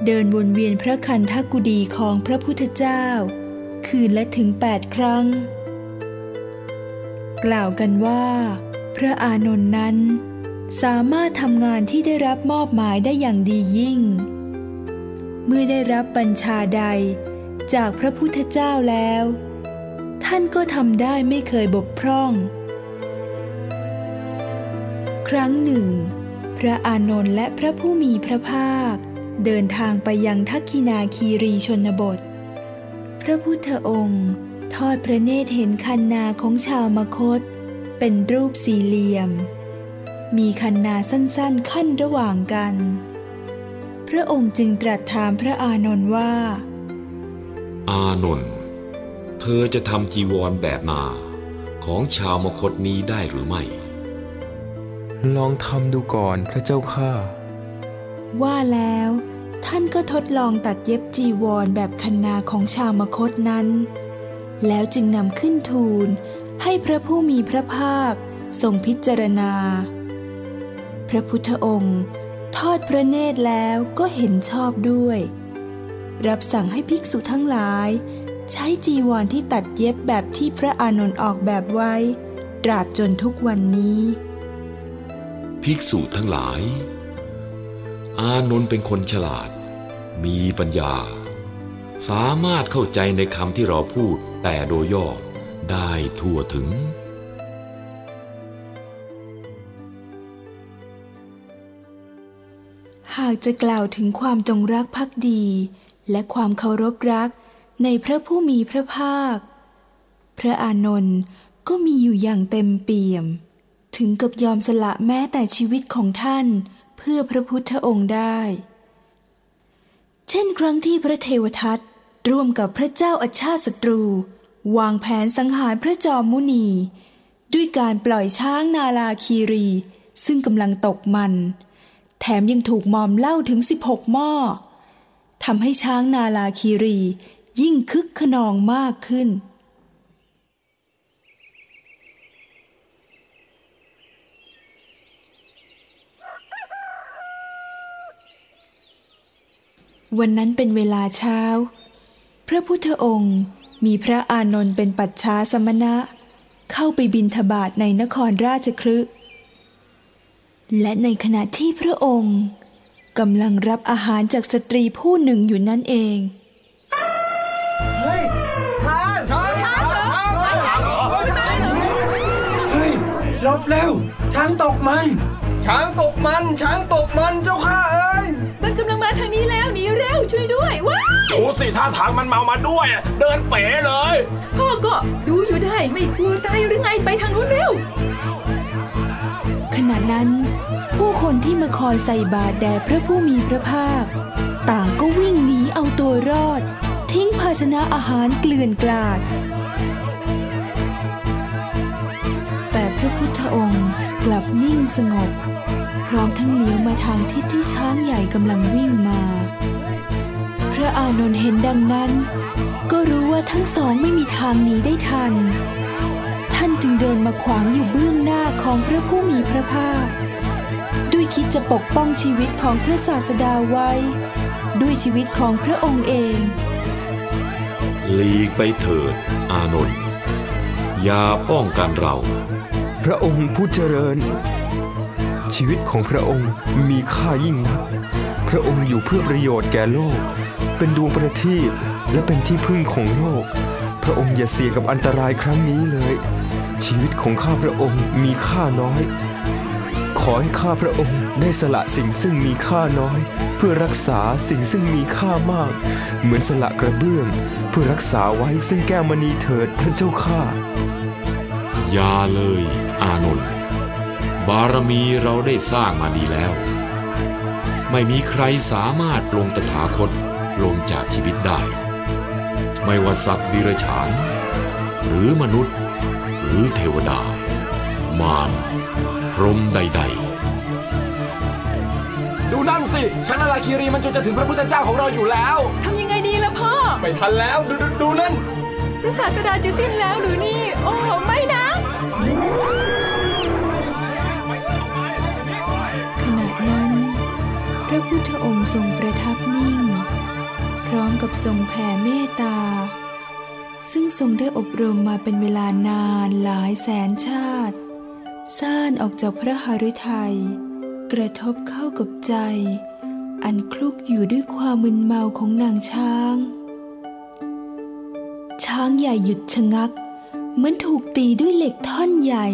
[SPEAKER 1] เดินวนเวียนพระคันธกุดีของพระพุทธเจ้า คืนละถึงแปดครั้ง กล่าวกันว่า พระอานนท์นั้น สามารถทำงานที่ได้รับมอบหมายได้อย่างดียิ่ง เมื่อได้รับบัญชาใดจากพระพุทธเจ้าแล้ว ท่านก็ทำได้ไม่เคยบกพร่อง ครั้งหนึ่ง ระอานนท์และพระผู้มีพระภาค เดินทางไปยังทักคินาคีรีชนบท พระพุทธองค์ ทอดพระเนตรเห็นคันนาของชาวมคต เป็นรูปสี่เหลี่ยม มีคันนาสั้นๆขั้นระหว่างกัน พระองค์จึงตรัสถามพระอานนท์ว่า
[SPEAKER 5] อานนท์เธอจะทำจีวรแบบนาของชาวมคตนี้ได้หรือไม่
[SPEAKER 3] ลองทำดูก่อนพระเจ้าข้า
[SPEAKER 1] ว่าแล้วท่านก็ทดลองตัดเย็บจีวรแบบคันนาของชาวมคตนั้น แล้วจึงนำขึ้นทูลให้พระผู้มีพระภาคทรงพิจารณา พระพุทธองค์ ทอดพระเนตรแล้วก็เห็นชอบด้วย รับสั่งให้ภิกษุทั้งหลาย ใช้จีวรที่ตัดเย็บแบบที่พระอานนท์ออกแบบไว้ ตราบจนทุกวันนี้
[SPEAKER 5] ภิกษุทั้งหลาย อานนท์เป็นคนฉลาด มีปัญญา สามารถเข้าใจในคำที่เราพูดแต่โดยย่อได้ทั่วถึง
[SPEAKER 1] หากจะกล่าวถึงความจงรักภักดี และความเคารพรักในพระผู้มีพระภาค พระอานนท์ก็มีอยู่อย่างเต็มเปี่ยม ถึงกับยอมสละแม้แต่ชีวิตของท่านเพื่อพระพุทธองค์ได้ เช่นครั้งที่พระเทวทัตร่วมกับพระเจ้าอาชาติศัตรู วางแผนสังหารพระจอมมุนี ด้วยการปล่อยช้างนาลาคีรี ซึ่งกำลังตกมัน แถมยังถูกมอมเหล้าถึง 16 หม้อทำให้ช้างนาลาคีรียิ่งคึกขนองมากขึ้น วันนั้นเป็นเวลาเช้า พระพุทธองค์มีพระอานนท์เป็นปัจฉาสมณะ เข้าไปบินทบาทในนครราชครึและในขณะที่พระองค์กำลังรับอาหารจากสตรีผู้หนึ่งอยู่นั่นเอง
[SPEAKER 7] เฮ้ยช้างช้างช้างเฮ้ยหลบเร็วช้างตกมัน ช้างตกมัน ช้างตกมันเจ้าข้าเอ้ย
[SPEAKER 8] มันกำลังมาทางนี้แล้วหนีเร็วช่วยด้วยว้าย
[SPEAKER 9] ดูสิท่าทางมันเมามาด้วย เดินเป๋เลย
[SPEAKER 8] พ่อก็ดูอยู่ได้ไม่กลัวตายหรือไงไปทางนู้นเร็ว
[SPEAKER 1] ขณะนั้น ผู้คนที่มาคอยใส่บาตรแด่พระผู้มีพระภาค ต่างก็วิ่งหนีเอาตัวรอด ทิ้งภาชนะอาหารเกลื่อนกลาด แต่พระพุทธองค์กลับนิ่งสงบพ ร้อมทั้งเลี้ยวมาทางทิศที่ช้างใหญ่กำลังวิ่งมา พระอานนท์เห็นดังนั้น ก็รู้ว่าทั้งสองไม่มีทางหนีได้ทัน ท่านจึงเดินมาขวางอยู่เบื้องหน้าของพระผู้มีพระภาค ด้วยคิดจะปกป้องชีวิตของพระศาสดาไว้ ด้วยชีวิตของพระองค์เอง
[SPEAKER 5] หลีกไปเถิด อานนท์อย่าป้องกันเรา
[SPEAKER 3] พระองค์ผู้เจริญ ชีวิตของพระองค์มีค่ายิ่งนัก พระองค์อยู่เพื่อประโยชน์แก่โลก เป็นดวงประทีปและเป็นที่พึ่งของโลก พระองค์อย่าเสี่ยงกับอันตรายครั้งนี้เลย ชีวิตของข้าพระองค์มีค่าน้อย ขอให้ข้าพระองค์ได้สละสิ่งซึ่งมีค่าน้อย เพื่อรักษาสิ่งซึ่งมีค่ามาก เหมือนสละกระเบื้อง เพื่อรักษาไว้ซึ่งแก้วมณีเถิดพระเจ้าข้า
[SPEAKER 5] อย่าเลย อานนท์ บารมีเราได้สร้างมาดีแล้ว ไม่มีใครสามารถลงตถาคตลงจากชีวิตได้ ไม่ว่าสัตว์ดิเรกชันหรือมนุษย์ หรือเทวดา มารพรหมใด
[SPEAKER 9] ดูนั่นสิช้างนาราคีรีมันจนจะถึงพระพุทธเจ้าของเราอยู่แล้ว
[SPEAKER 8] ทำยังไงดีล่ะพ่อ
[SPEAKER 7] ไม่ทันแล้ว ดูดูดูนั่น
[SPEAKER 8] พระศาสดาจะสิ้นแล้วหรือนี่ โอ้ ไม่นะ
[SPEAKER 1] พุทธองค์ทรงประทับนิ่ง พร้อมกับทรงแผ่เมตตา ซึ่งทรงได้อบรมมาเป็นเวลานานหลายแสนชาติ ซ่านออกจากพระหฤทัยกระทบเข้ากับใจ อันคลุกอยู่ด้วยความมึนเมาของนางช้าง ช้างใหญ่หยุดชะงัก เหมือนถูกตีด้วยเหล็กท่อนใหญ่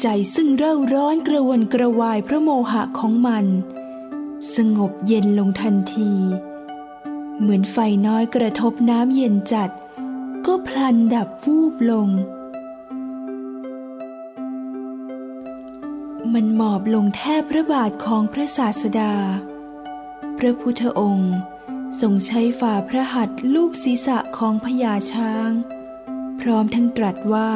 [SPEAKER 1] ใจซึ่งเร่าร้อนกระวนกระวายพระโมหะของมัน สงบเย็นลงทันที เหมือนไฟน้อยกระทบน้ำเย็นจัด ก็พลันดับวูบลง มันหมอบลงแทบพระบาทของพระศาสดา พระพุทธองค์ทรงใช้ฝ่าพระหัตถ์ลูบศีรษะของพญาช้าง พร้อมทั้งตรัสว่า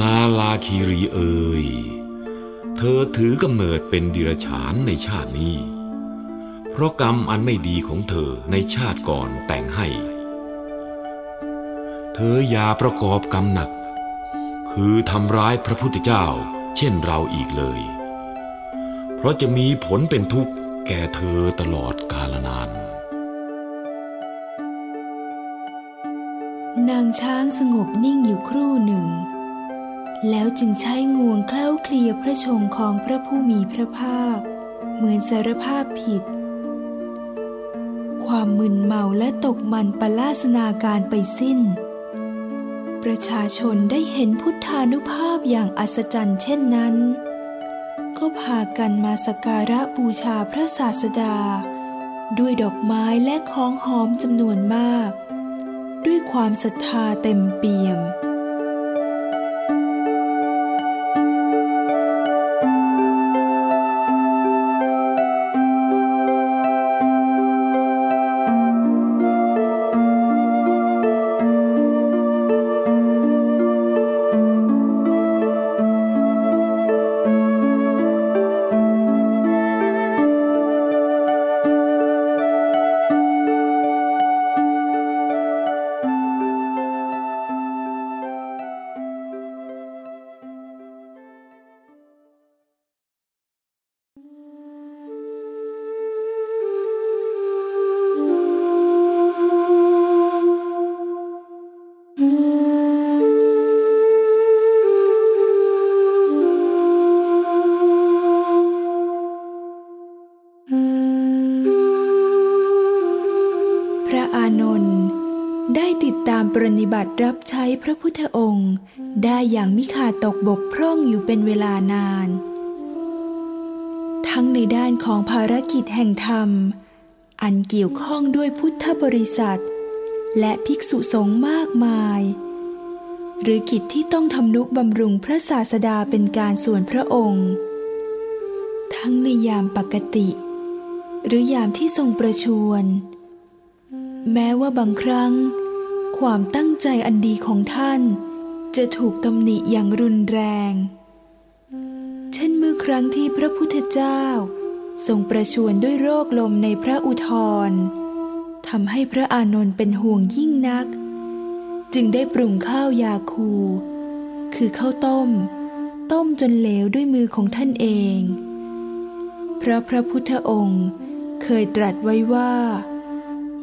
[SPEAKER 5] นาลาคีรีเอ่ย เธอถือกำเนิดเป็นดิรฉานในชาตินี้ เพราะกรรมอันไม่ดีของเธอในชาติก่อนแต่งให้ เธออย่าประกอบกรรมหนัก คือทำร้ายพระพุทธเจ้า เช่นเราอีกเลย เพราะจะมีผลเป็นทุกข์แก่เธอตลอดกาลนาน
[SPEAKER 1] นางช้างสงบนิ่งอยู่ครู่หนึ่ง แล้วจึงใช้งวงเคล้าเคลียพระชงของพระผู้มีพระภาค เหมือนสารภาพผิด ความมึนเมาและตกมันปลาสนาการไปสิ้น ประชาชนได้เห็นพุทธานุภาพอย่างอัศจรรย์เช่นนั้น ก็พากันมาสักการะบูชาพระศาสดา ด้วยดอกไม้และของหอมจำนวนมาก ด้วยความศรัทธาเต็มเปี่ยม พระพุทธองค์ได้อย่างมิขาดตกบกพร่องอยู่เป็นเวลานาน ทั้งในด้านของภารกิจแห่งธรรม อันเกี่ยวข้องด้วยพุทธบริษัท และภิกษุสงฆ์มากมาย หรือกิจที่ต้องทำนุบำรุงพระศาสดาเป็นการส่วนพระองค์ ทั้งในยามปกติ หรือยามที่ทรงประชวร แม้ว่าบางครั้ง ความตั้ง ใจอันดีของท่าน จะถูกตำหนิอย่างรุนแรง เช่นเมื่อครั้งที่พระพุทธเจ้า ทรงประชวรด้วยโรคลมในพระอุทธรทำให้พระอานนท์เป็นห่วงยิ่งนัก จึงได้ปรุงข้าวยาคู คือข้าวต้ม ต้มจนเหลวด้วยมือของท่านเองเพราะพระพุทธองค์เคยตรัสไว้ว่า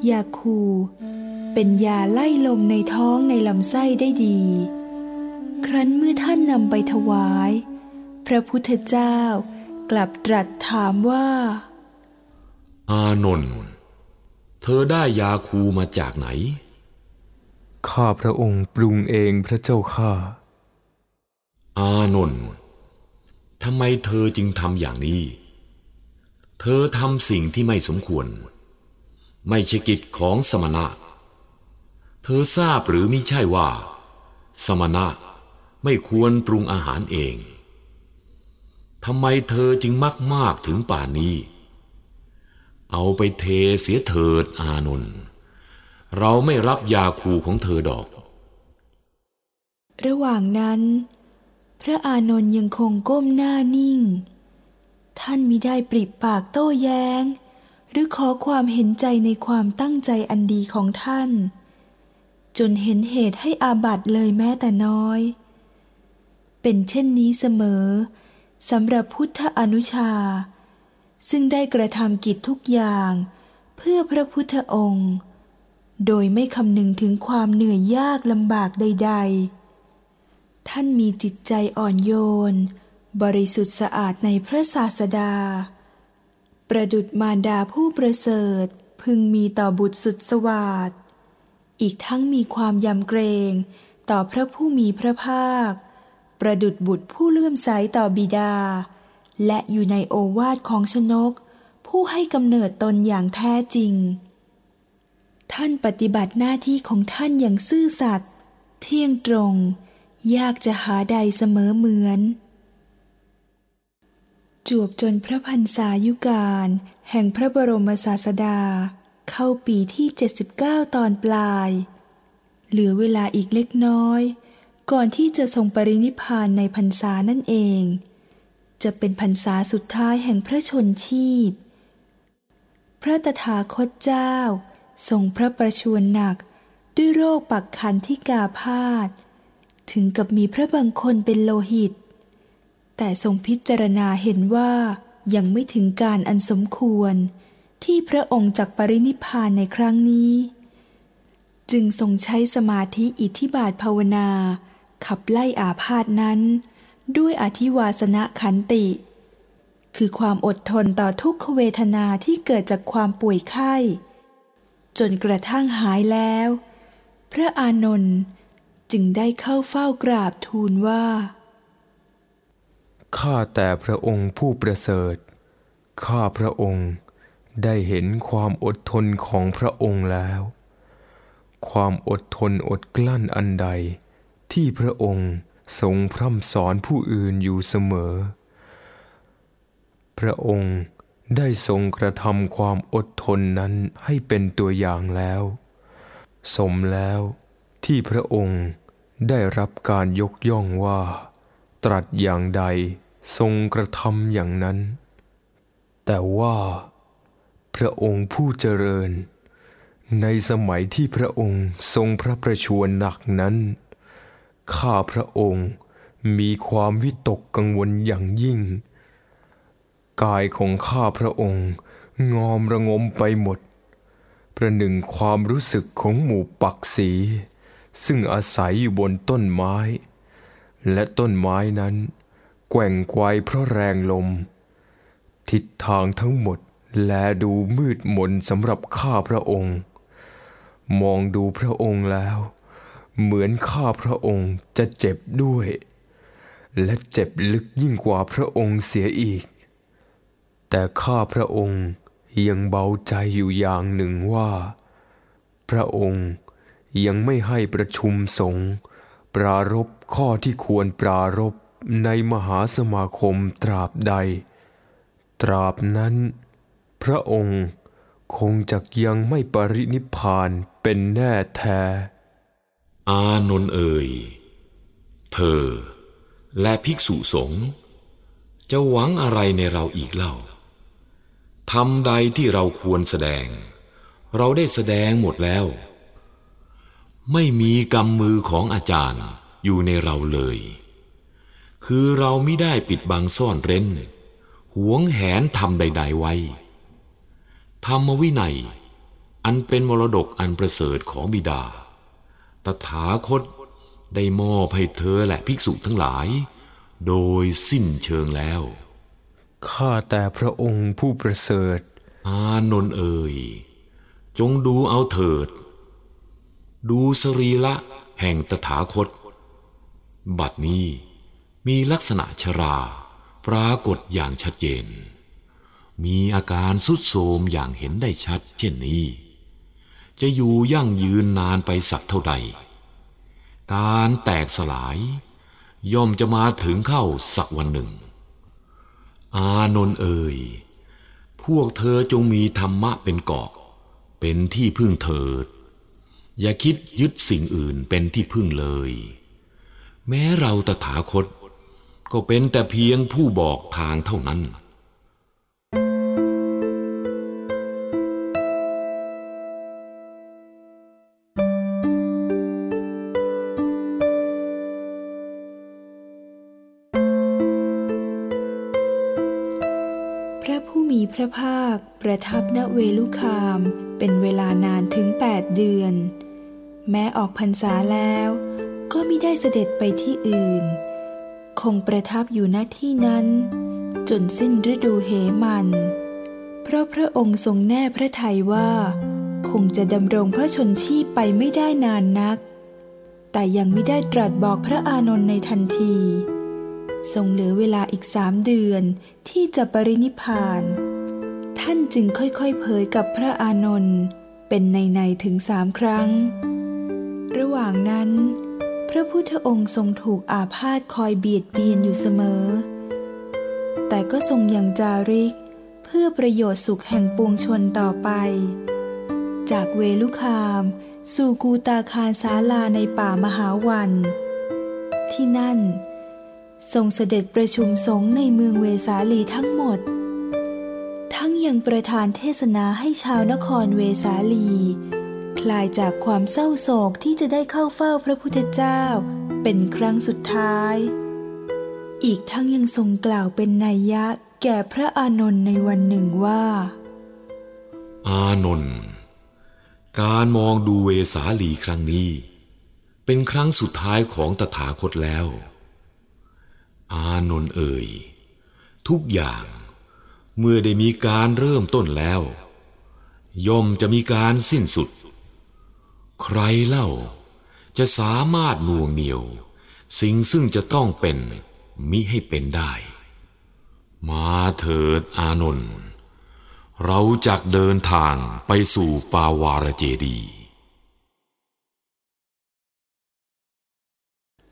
[SPEAKER 1] ยาคู เป็นยาไล่ลมในท้องในลำไส้ได้ดี ครั้นเมื่อท่านนำไปถวาย พระพุทธเจ้ากลับตรัสถามว่า
[SPEAKER 5] อานนท์เธอได้ยาคูมาจากไหน
[SPEAKER 3] ข้าพระองค์ปรุงเองพระเจ้าข้า
[SPEAKER 5] อานนท์ทำไมเธอจึงทำอย่างนี้ เธอทำสิ่งที่ไม่สมควร ไม่ใช่กิจของสมณะ เธอทราบหรือมิใช่ว่า สมณะไม่ควรปรุงอาหารเองทำไมเธอจึงมักมากถึงป่านนี้ เอาไปเทเสียเถิดอานนท์เราไม่รับยาคูของเธอดอก
[SPEAKER 1] ระหว่างนั้น พระอานนท์ยังคงก้มหน้านิ่ง ท่านมิได้ปริปากโต้แย้ง หรือขอความเห็นใจในความตั้งใจอันดีของท่าน จนเห็นเหตุให้อาบัตเลยแม้แต่น้อย เป็นเช่นนี้เสมอสำหรับพุทธอนุชา ซึ่งได้กระทำกิจทุกอย่าง เพื่อพระพุทธองค์ โดยไม่คำนึงถึงความเหนื่อยยากลำบากใด ๆ ท่านมีจิตใจอ่อนโยน บริสุทธิ์สะอาดในพระศาสดา ประดุดมารดาผู้ประเสริฐพึงมีต่อบุตรสุดสวาสด อีกทั้งมีความยำเกรงต่อพระผู้มีพระภาค ประดุดบุตรผู้เลื่อมใสต่อบิดา และอยู่ในโอวาทของชนก ผู้ให้กำเนิดตนอย่างแท้จริง ท่านปฏิบัติหน้าที่ของท่านอย่างซื่อสัตย์เที่ยงตรง ยากจะหาใดเสมอเหมือน จวบจนพระพันษายุการ แห่งพระบรมศาสดา เข้าปีที่ 79 ตอนปลาย เหลือเวลาอีกเล็กน้อย ก่อนที่จะทรงปรินิพานในพรรษานั่นเอง จะเป็นพรรษาสุดท้ายแห่งพระชนชีพ พระตถาคตเจ้า ทรงพระประชวรหนักด้วยโรคปักขันที่กาพาดถึงกับมีพระบังคนเป็นโลหิต แต่ทรงพิจารณาเห็นว่ายังไม่ถึงการอันสมควร ที่พระองค์จักปรินิพานในครั้งนี้ จึงทรงใช้สมาธิอิทธิบาทภาวนา ขับไล่อาพาธนั้น ด้วยอธิวาสนะขันติ คือความอดทนต่อทุกขเวทนาที่เกิดจากความป่วยไข้ จนกระทั่งหายแล้ว พระอานนท์จึงได้เข้าเฝ้ากราบทูลว่า
[SPEAKER 3] ข้าแต่พระองค์ผู้ประเสริฐ ข้าพระองค์ ได้เห็นความอดทนของพระองค์แล้ว ความอดทนอดกลั้นอันใด ที่พระองค์ทรงพร่ำสอนผู้อื่นอยู่เสมอ พระองค์ได้ทรงกระทำความอดทนนั้นให้เป็นตัวอย่างแล้ว สมแล้วที่พระองค์ได้รับการยกย่องว่า ตรัสอย่างใดทรงกระทำอย่างนั้น แต่ว่า พระองค์ผู้เจริญ ในสมัยที่พระองค์ทรงพระประชวรหนักนั้น ข้าพระองค์มีความวิตกกังวลอย่างยิ่ง กายของข้าพระองค์งอมระงมไปหมด ประหนึ่งความรู้สึกของหมู่ปักสี ซึ่งอาศัยอยู่บนต้นไม้ และต้นไม้นั้น แกว่งไกวเพราะแรงลม ทิศทางทั้งหมด และดูมืดมนสำหรับข้าพระองค์ มองดูพระองค์แล้ว เหมือนข้าพระองค์จะเจ็บด้วย และเจ็บลึกยิ่งกว่าพระองค์เสียอีก แต่ข้าพระองค์ยังเบาใจอยู่อย่างหนึ่งว่า พระองค์ยังไม่ให้ประชุมสงฆ์ปรารบข้อที่ควรปรารบในมหาสมาคมตราบใด ตราบนั้น ระองค์คงจะยังไม่ปรินิพพานเป็นแน่แท้
[SPEAKER 5] อานนท์เอ่ย เธอ และภิกษุสงฆ์จะหวังอะไรในเราอีกเล่าทำใดที่เราควรแสดง เราได้แสดงหมดแล้ว ไม่มีกรรมมือของอาจารย์อยู่ในเราเลย คือเราไม่ได้ปิดบังซ่อนเร้น หวงแหนทำใด ๆไว้ ธรรมวินัย อันเป็นมรดกอันประเสริฐของบิดา ตถาคตได้มอบให้เธอและภิกษุทั้งหลาย โดยสิ้นเชิงแล้ว
[SPEAKER 3] ข้าแต่พระองค์ผู้ประเสริฐ
[SPEAKER 5] อานนท์เอ่ย จงดูเอาเถิด ดูสรีละแห่งตถาคต บัดนี้มีลักษณะชรา ปรากฏอย่างชัดเจน มีอาการสุดโทมอย่างเห็นได้ชัด เช่นนี้ จะอยู่ยั่งยืนนานไปสักเท่าใด การแตกสลาย ย่อมจะมาถึงเข้าสักวันหนึ่ง อานนเอ่ยพวกเธอจงมีธรรมะเป็นเกาะ เป็นที่พึ่งเถิด อย่าคิดยึดสิ่งอื่นเป็นที่พึ่งเลย แม้เราตถาคต ก็เป็นแต่เพียงผู้บอกทางเท่านั้น
[SPEAKER 1] พระภาคประทับณเวลุคามเป็นเวลานานถึงแปดเดือน แม้ออกพรรษาแล้วก็ไม่ได้เสด็จไปที่อื่น คงประทับอยู่ณที่นั้น จนสิ้นฤดูเหมัน เพราะพระองค์ทรงแน่พระทัยว่า คงจะดำรงพระชนชีพไปไม่ได้นานนัก แต่ยังไม่ได้ตรัสบอกพระอานนท์ในทันที ทรงเหลือเวลาอีกสามเดือนที่จะปรินิพาน ท่านจึงค่อยๆเผยกับพระอานนท์เป็นในในๆถึงสามครั้ง ระหว่างนั้น พระพุทธองค์ทรงถูกอาพาธคอยเบียดเบียนอยู่เสมอ แต่ก็ทรงยังจาริก เพื่อประโยชน์สุขแห่งปวงชนต่อไป จากเวลุคาม สู่กูตาคารสาลาในป่ามหาวัน ที่นั่น ทรงเสด็จประชุมสงฆ์ในเมืองเวสาลีทั้งหมด ทั้งยังประทานเทศนาให้ชาวนครเวสาลี คลายจากความเศร้าโศกที่จะได้เข้าเฝ้าพระพุทธเจ้า เป็นครั้งสุดท้าย อีกทั้งยังทรงกล่าวเป็นนัยยะแก่พระอานนท์ในวันหนึ่งว่า
[SPEAKER 5] อานนท์การมองดูเวสาลีครั้งนี้ เป็นครั้งสุดท้ายของตถาคตแล้ว อานนท์เอ่ยทุกอย่าง เมื่อได้มีการเริ่มต้นแล้ว ย่อมจะมีการสิ้นสุด ใครเล่าจะสามารถน่วงเหนียว สิ่งซึ่งจะต้องเป็นมิให้เป็นได้ มาเถิดอานนท์เราจักเดินทางไปสู่ปาวารเจดี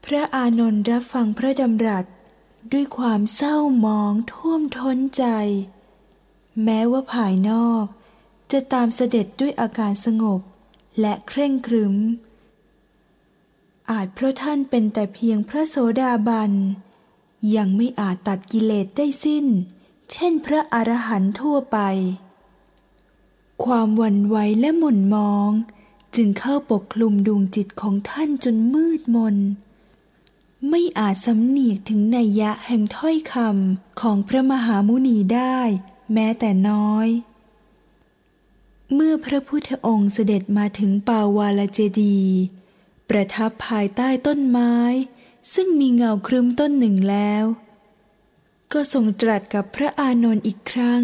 [SPEAKER 1] พระอานนท์รับฟังพระดำรัสด้วยความเศร้าหมองท่วมท้นใจ แม้ว่าภายนอก จะตามเสด็จด้วยอาการสงบและเคร่งครึม อาจเพราะท่านเป็นแต่เพียงพระโสดาบัน ยังไม่อาจตัดกิเลสได้สิ้น เช่นพระอรหันต์ทั่วไป ความวันไหวและหม่นมอง จึงเข้าปกคลุมดวงจิตของท่านจนมืดมน ไม่อาจสำเนียกถึงนัยยะแห่งถ้อยคำของพระมหามุนีได้ แม้แต่น้อย เมื่อพระพุทธองค์เสด็จมาถึงปาวาลเจดี ประทับภายใต้ต้นไม้ ซึ่งมีเงาครึ้มต้นหนึ่งแล้ว ก็ทรงตรัสกับพระอานนท์อีกครั้ง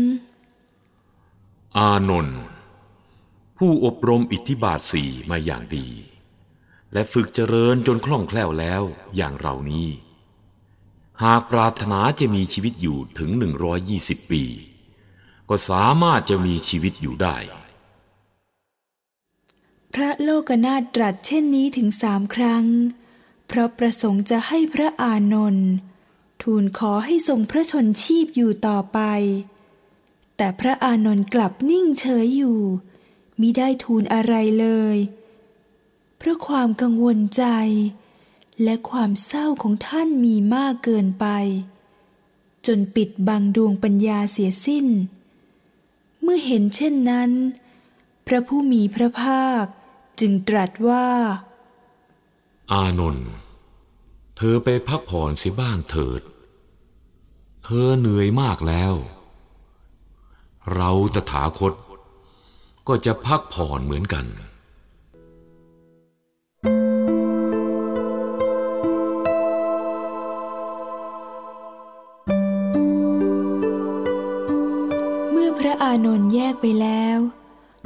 [SPEAKER 5] อานนท์ผู้อบรมอิทธิบาทสี่มาอย่างดี และฝึกเจริญจนคล่องแคล่วแล้วอย่างเรานี้ หากปรารถนาจะมีชีวิตอยู่ถึง 120 ปี ก็สามารถจะมีชีวิตอยู่ได้
[SPEAKER 1] พระโลกนาถตรัสเช่นนี้ถึงสามครั้ง เพราะประสงค์จะให้พระอานนท์ทูลขอให้ทรงพระชนชีพอยู่ต่อไป แต่พระอานนท์กลับนิ่งเฉยอยู่มิได้ทูลอะไรเลย เพราะความกังวลใจ และความเศร้าของท่านมีมากเกินไป จนปิดบังดวงปัญญาเสียสิ้น เมื่อเห็นเช่นนั้น พระผู้มีพระภาคจึงตรัสว่า
[SPEAKER 5] อานนท์เธอไปพักผ่อนเสียบ้างเถิด เธอเหนื่อยมากแล้ว เราตถาคตก็จะพักผ่อนเหมือนกันา
[SPEAKER 1] นนท์แยกไปแล้ว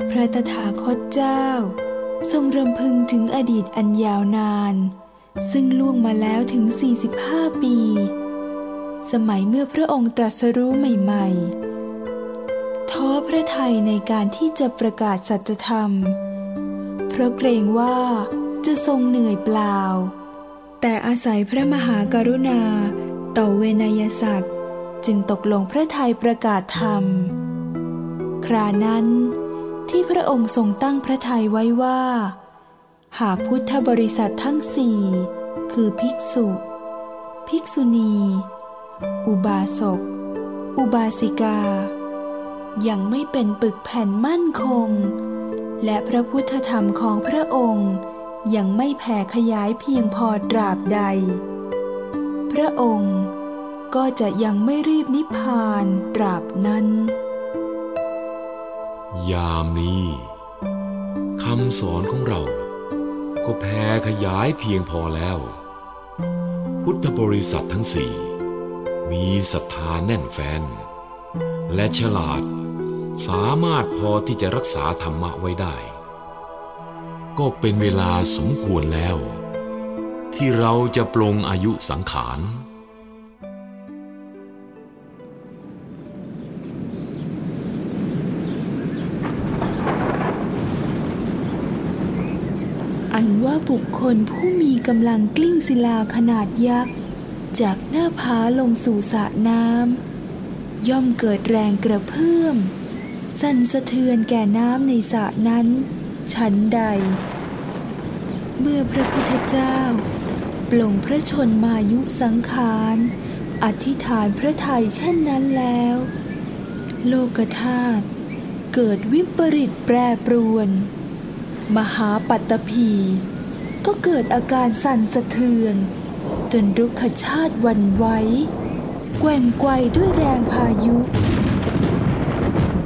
[SPEAKER 1] พระตถาคตเจ้า ทรงรำพึงถึงอดีตอันยาวนาน ซึ่งล่วงมาแล้วถึง 45 ปี สมัยเมื่อพระองค์ตรัสรู้ใหม่ๆ ท้อพระทัยในการที่จะประกาศสัจธรรม เพราะเกรงว่าจะทรงเหนื่อยเปล่า แต่อาศัยพระมหากรุณาต่อเวนยสัตว์จึงตกลงพระทัยประกาศธรรม ครานั้น ที่พระองค์ทรงตั้งพระทัยไว้ว่า หากพุทธบริษัททั้งสี่คือภิกษุ ภิกษุณี อุบาสก อุบาสิกา ยังไม่เป็นปึกแผ่นมั่นคง และพระพุทธธรรมของพระองค์ยังไม่แผ่ขยายเพียงพอตราบใด พระองค์ก็จะยังไม่รีบนิพพานตราบนั้น
[SPEAKER 5] ยามนี้คำสอนของเรา ก็แผ่ขยายเพียงพอแล้ว พุทธบริษัททั้งสี่ มีศรัทธาแน่นแฟน และฉลาดสามารถพอที่จะรักษาธรรมะไว้ได้ ก็เป็นเวลาสมควรแล้ว ที่เราจะปลงอายุสังขาร
[SPEAKER 1] บุคคลผู้มีกำลังกลิ้งศิลาขนาดยักษ์ จากหน้าผาลงสู่สระน้ำย่อมเกิดแรงกระเพื่อม สั่นสะเทือนแก่น้ำในสระนั้นฉันใด เมื่อพระพุทธเจ้า ปลงพระชนมายุสังขารอธิษฐานพระทัยเช่นนั้นแล้ว โลกธาตุเกิดวิปริตแปรปรวน มหาปัตตภี ก็เกิดอาการสั่นสะเทือน จนรุกขชาติวันไหวแกว่งไกวด้วยแรงพายุ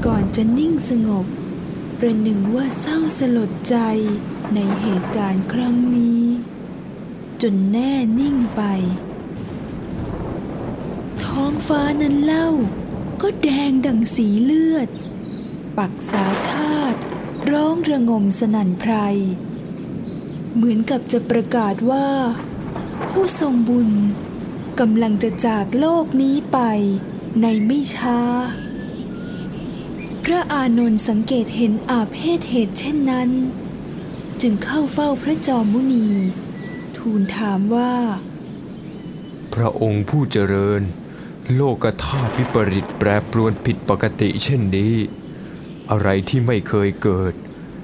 [SPEAKER 1] ก่อนจะนิ่งสงบ ประหนึ่งว่าเศร้าสลดใจในเหตุการณ์ครั้งนี้ จนแน่นิ่งไป ท้องฟ้านั้นเล่า ก็แดงดังสีเลือด ปักษาชาติ ร้องระงมสนั่นไพร เหมือนกับจะประกาศว่า ผู้ทรงบุญกำลังจะจากโลกนี้ไปในไม่ช้า พระอานนท์สังเกตเห็นอาเพศเหตุเช่นนั้น จึงเข้าเฝ้าพระจอมมุนี ทูลถามว่า
[SPEAKER 3] พระองค์ผู้เจริญ โลกธาตุวิปริตแปรปรวนผิดปกติเช่นนี้ อะไรที่ไม่เคยเกิด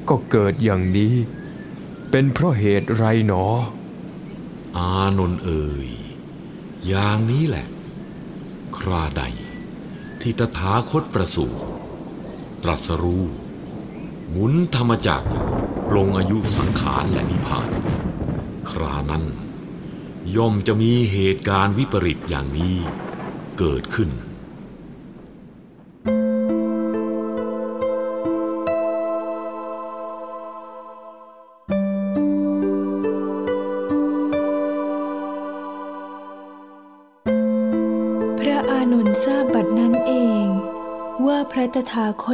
[SPEAKER 3] ก็เกิดอย่างนี้ เป็นเพราะเหตุไรหนอ
[SPEAKER 5] อานนท์เอ่ย อย่างนี้แหละ คราใด ที่ตถาคตประสูติตรัสรู้หมุนธรรมจักรลงอายุสังขารและนิพพาน ครานั้น ย่อมจะมีเหตุการณ์วิปริตอย่างนี้เกิดขึ้น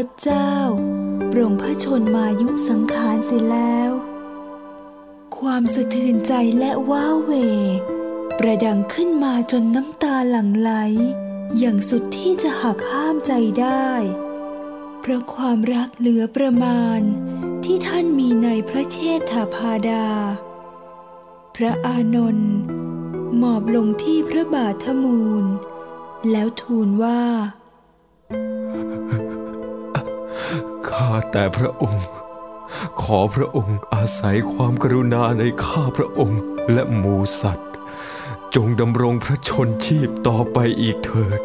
[SPEAKER 1] ถาคตเจ้าปรงพระชนมายุสังขารเสียแล้ว ความสะเทือนใจและว้าเว ประดังขึ้นมาจนน้ำตาหลั่งไหล อย่างสุดที่จะหักห้ามใจได้ เพราะความรักเหลือประมาณที่ท่านมีในพระเชษฐาพาดา พระอานนท์หมอบลงที่พระบาทมูล แล้วทูลว่า
[SPEAKER 3] ข้าแต่พระองค์ ขอพระองค์อาศัยความกรุณาในข้าพระองค์และหมูสัตว์ จงดำรงพระชนชีพต่อไปอีกเถิด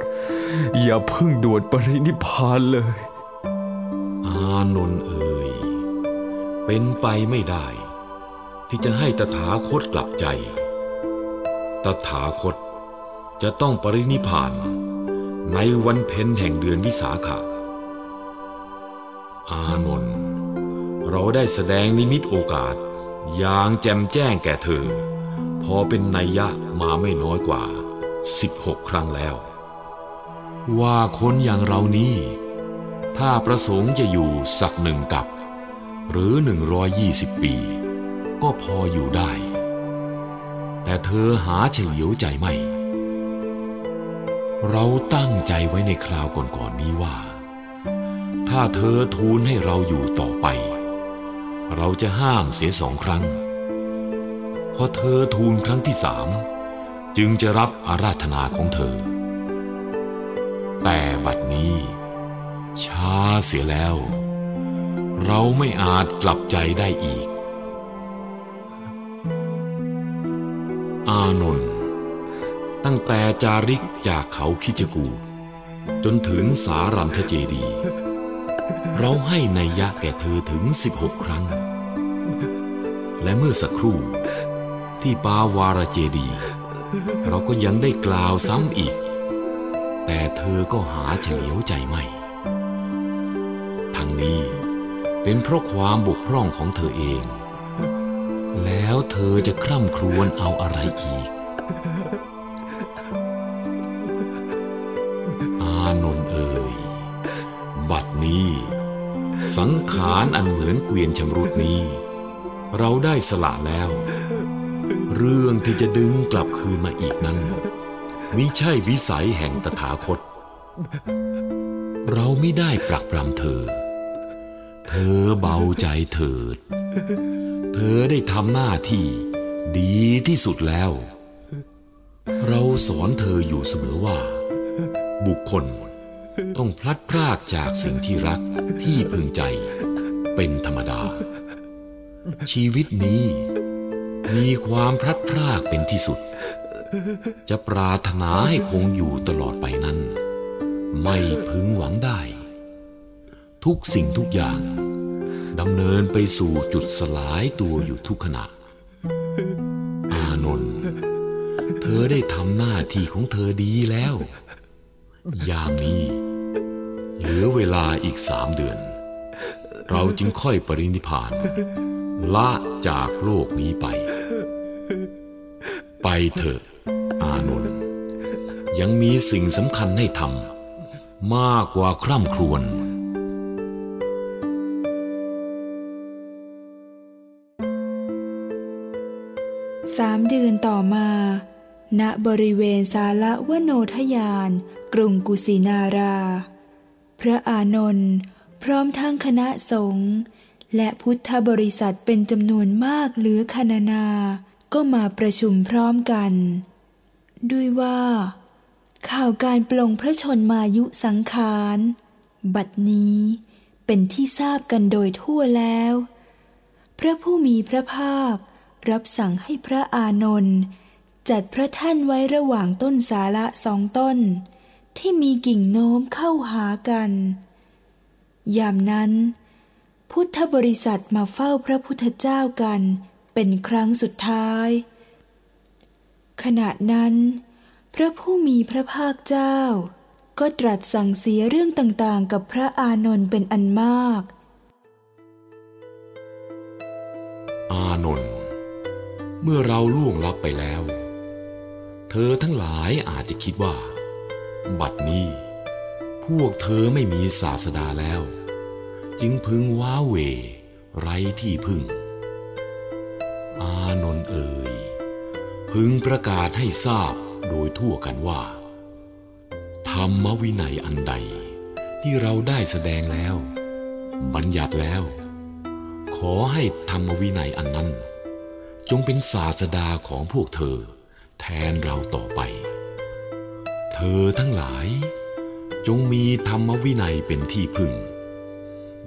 [SPEAKER 3] อย่าเพิ่งด่วนปรินิพานเลย
[SPEAKER 5] อานนท์เอ่ยเป็นไปไม่ได้ ที่จะให้ตถาคตกลับใจ ตถาคตจะต้องปรินิพาน ในวันเพ็ญแห่งเดือนวิสาขะ อานนท์เราได้แสดงนิมิตโอกาส อย่างแจ่มแจ้งแก่เธอ พอเป็นนัยยะมาไม่น้อยกว่า 16 ครั้งแล้ว ว่าคนอย่างเรานี้ ถ้าประสงค์จะอยู่สักหนึ่งกับ หรือ 120 ปี ก็พออยู่ได้ แต่เธอหาเฉลียวใจไม่ เราตั้งใจไว้ในคราวก่อนๆนนี้ว่า ถ้าเธอทูลให้เราอยู่ต่อไป เราจะห้ามเสียสองครั้ง พอเธอทูลครั้งที่สามจึงจะรับอาราธนาของเธอ แต่บัดนี้ ช้าเสียแล้ว เราไม่อาจกลับใจได้อีก อานนท์ตั้งแต่จาริกจากเขาคิจกู จนถึงสารันทเจดีย์ เราให้ในยยะแก่เธอถึง 16 ครั้ง และเมื่อสักครู่ที่ปาวารเจดี เราก็ยังได้กล่าวซ้ำอีก แต่เธอก็หาเฉลียวใจไม่ ทั้งนี้เป็นเพราะความบกพร่องของเธอเอง แล้วเธอจะคร่ำครวญเอาอะไรอีก สังขารอันเหมือนเกวียนชำรุดนี้ เราได้สละแล้ว เรื่องที่จะดึงกลับคืนมาอีกนั้นมิใช่วิสัยแห่งตถาคต เราไม่ได้ปรักปรำเธอ เธอเบาใจเถิด เธอได้ทำหน้าที่ดีที่สุดแล้ว เราสอนเธออยู่เสมอว่า บุคคล ต้องพลัดพรากจากสิ่งที่รักที่พึงใจ เป็นธรรมดา ชีวิตนี้ มีความพลัดพรากเป็นที่สุด จะปรารถนาให้คงอยู่ตลอดไปนั้น ไม่พึงหวังได้ ทุกสิ่งทุกอย่างดำเนินไปสู่จุดสลายตัวอยู่ทุกขณะ อานนท์ เธอได้ทำหน้าที่ของเธอดีแล้ว ยามนี้ เหลือเวลาอีกสามเดือน เราจึงค่อยปรินิพาน ละจากโลกนี้ไป ไปเถอะ อานนท์ยังมีสิ่งสำคัญให้ทำมากกว่าคร่ำครวญ
[SPEAKER 1] สามเดือนต่อมา ณบริเวณสาละวโนทยาน กรุงกุสินารา พระอานนท์พร้อมทั้งคณะสงฆ์และพุทธบริษัทเป็นจำนวนมากเหลือคณนา ก็มาประชุมพร้อมกัน ด้วยว่า ข่าวการปลงพระชนมายุสังขาร บัดนี้เป็นที่ทราบกันโดยทั่วแล้ว พระผู้มีพระภาครับสั่งให้พระอานนท์จัดพระแท่นไว้ระหว่างต้นสาละสองต้น ที่มีกิ่งโน้มเข้าหากัน ยามนั้น พุทธบริษัทมาเฝ้าพระพุทธเจ้ากันเป็นครั้งสุดท้าย ขณะนั้น พระผู้มีพระภาคเจ้า ก็ตรัสสั่งเสียเรื่องต่างๆ กับพระอานนท์เป็นอันมาก
[SPEAKER 5] อานนท์เมื่อเราล่วงลับไปแล้ว เธอทั้งหลายอาจจะคิดว่า บัดนี้ พวกเธอไม่มีศาสดาแล้ว จึงพึงว้าเว ไรที่พึ่ง อาโนนเอยพึงประกาศให้ทราบโดยทั่วกันว่า ธรรมวินัยอันใดที่เราได้แสดงแล้ว บัญญัติแล้ว ขอให้ธรรมวินัยอันนั้น จงเป็นศาสดาของพวกเธอ แทนเราต่อไป เธอทั้งหลาย จงมีธรรมวินัยเป็นที่พึ่ง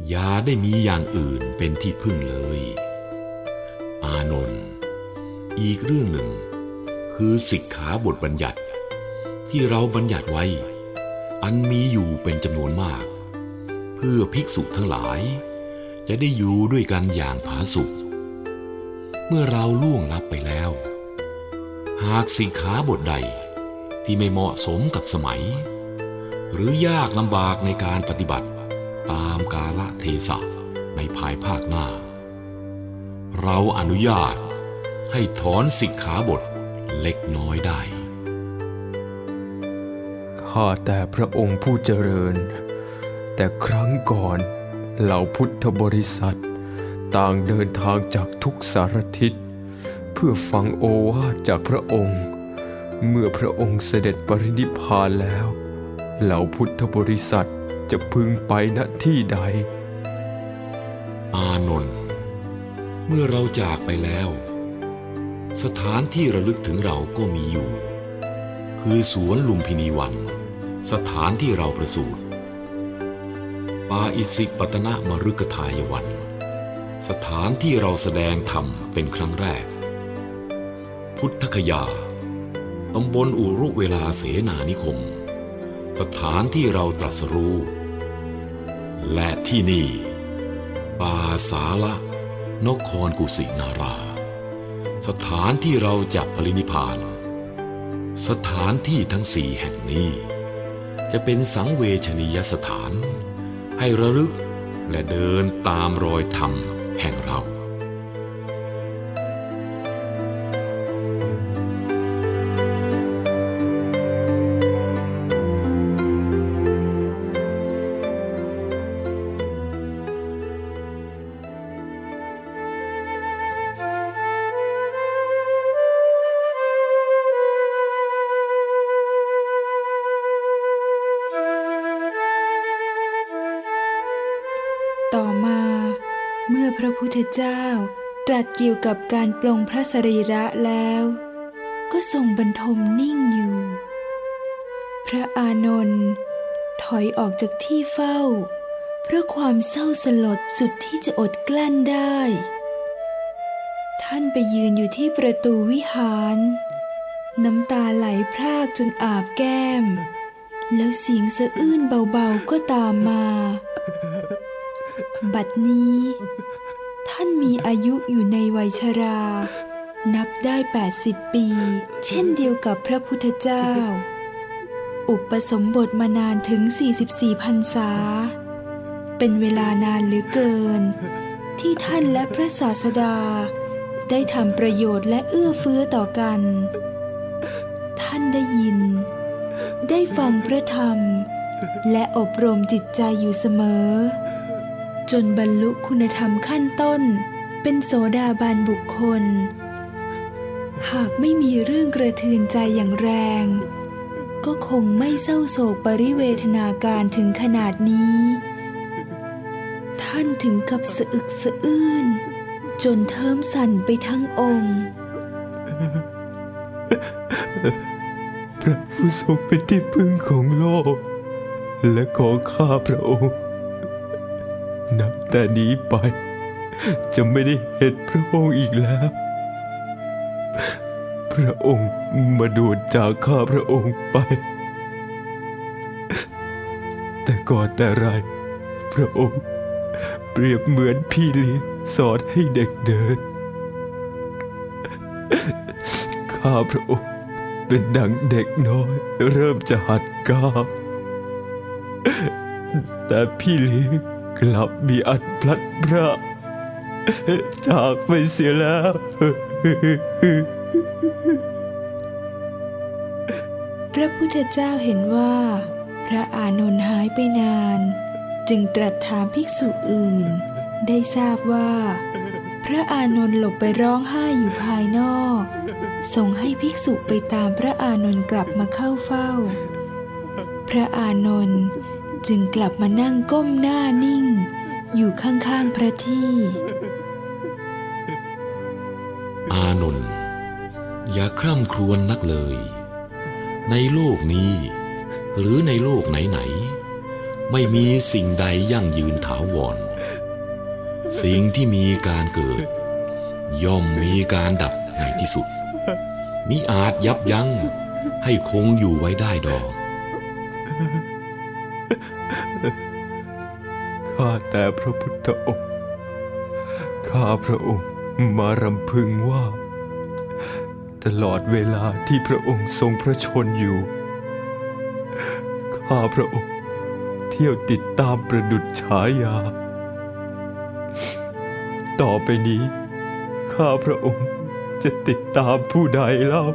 [SPEAKER 5] อย่าได้มีอย่างอื่นเป็นที่พึ่งเลย อานนท์อีกเรื่องหนึ่ง คือสิกขาบทบัญญัติ ที่เราบัญญัติไว้ อันมีอยู่เป็นจำนวนมาก เพื่อภิกษุทั้งหลาย จะได้อยู่ด้วยกันอย่างผาสุกเมื่อเราล่วงลับไปแล้ว หากสิกขาบทใด ที่ไม่เหมาะสมกับสมัย หรือยากลำบากในการปฏิบัติตามกาลเทศะในภายภาคหน้า เราอนุญาตให้ถอนสิกขาบทเล็กน้อยได้
[SPEAKER 3] ข้าแต่พระองค์ผู้เจริญ แต่ครั้งก่อนเหล่าพุทธบริษัท ต่างเดินทางจากทุกสารทิศ เพื่อฟังโอวาทจากพระองค์ เมื่อพระองค์เสด็จปรินิพพานแล้ว เหล่าพุทธบริษัทจะพึงไปณที่ใด
[SPEAKER 5] อานนท์เมื่อเราจากไปแล้ว สถานที่ระลึกถึงเราก็มีอยู่ คือสวนลุมพินีวัน สถานที่เราประสูติปาอิสิปตนะมรุกทายวัน สถานที่เราแสดงธรรมเป็นครั้งแรก พุทธคยา ตำบลอุรุเวลาเสนานิคม สถานที่เราตรัสรู้ และที่นี่ ป่าสาละ นครกุสินารา สถานที่เราจะปรินิพาน สถานที่ทั้งสี่แห่งนี้ จะเป็นสังเวชนียสถาน ให้ระลึกและเดินตามรอยธรรมแห่งเรา
[SPEAKER 1] พระพุทธเจ้า ตรัสเกี่ยวกับการปลงพระสรีระแล้ว ก็ทรงบรรทมนิ่งอยู่ พระอานนท์ถอยออกจากที่เฝ้า เพราะความเศร้าสลดสุดที่จะอดกลั้นได้ ท่านไปยืนอยู่ที่ประตูวิหาร น้ำตาไหลพรากจนอาบแก้ม แล้วเสียงสะอื้นเบาๆก็ตามมา บัดนี้ ท่านมีอายุอยู่ในวัยชรา นับได้ 80 ปี เช่นเดียวกับพระพุทธเจ้า อุปสมบทมานานถึง 44พรรษา เป็นเวลานานเหลือเกิน ที่ท่านและพระศาสดา ได้ทำประโยชน์และเอื้อเฟื้อต่อกัน ท่านได้ยิน ได้ฟังพระธรรม และอบรมจิตใจอยู่เสมอ จนบรรลุคุณธรรมขั้นต้น เป็นโสดาบันบุคคล หากไม่มีเรื่องกระทืนใจอย่างแรง ก็คงไม่เศร้าโศกปริเวทนาการถึงขนาดนี้ ท่านถึงกับสะอึกสะอื้น จนเทิมสั่นไปทั้งองค์
[SPEAKER 3] พระผู้ทรงเป็นที่พึ่งของโลก และของข้าพระองค์ นับแต่นี้ไป จะไม่ได้เห็นพระองค์อีกแล้ว พระองค์มาด่วนจากข้าพระองค์ไป แต่ก่อนแต่ไร พระองค์เปรียบเหมือนพี่เลี้ยงสอนให้เด็กเดิน ข้าพระองค์เป็นดังเด็กน้อย เริ่มจะหัดก้าวแต่พี่เลี้ยง กลับมีอันพลัดพรากจากไปเสียแล้ว
[SPEAKER 1] พระพุทธเจ้าเห็นว่า พระอานนท์หายไปนาน จึงตรัสถามภิกษุอื่น ได้ทราบว่า พระอานนท์หลบไปร้องไห้อยู่ภายนอกส่งให้ภิกษุไปตามพระอานนท์กลับมาเข้าเฝ้า พระอานนท์ จึงกลับมานั่งก้มหน้านิ่ง อยู่ข้างๆพระที่
[SPEAKER 5] อานนท์อย่าคร่ำครวญนักเลย ในโลกนี้ หรือในโลกไหนๆไม่มีสิ่งใดยั่งยืนถาวร สิ่งที่มีการเกิด ย่อมมีการดับในที่สุดมิอาจยับยั้งให้คงอยู่ไว้ได้ดอก
[SPEAKER 3] ข้าแต่พระพุทธองค์ ข้าพระองค์มารำพึงว่า ตลอดเวลาที่พระองค์ทรงพระชนอยู่ ข้าพระองค์ เที่ยวติดตามประดุจฉายา ต่อไปนี้ ข้าพระองค์จะติดตามผู้ใดเล่า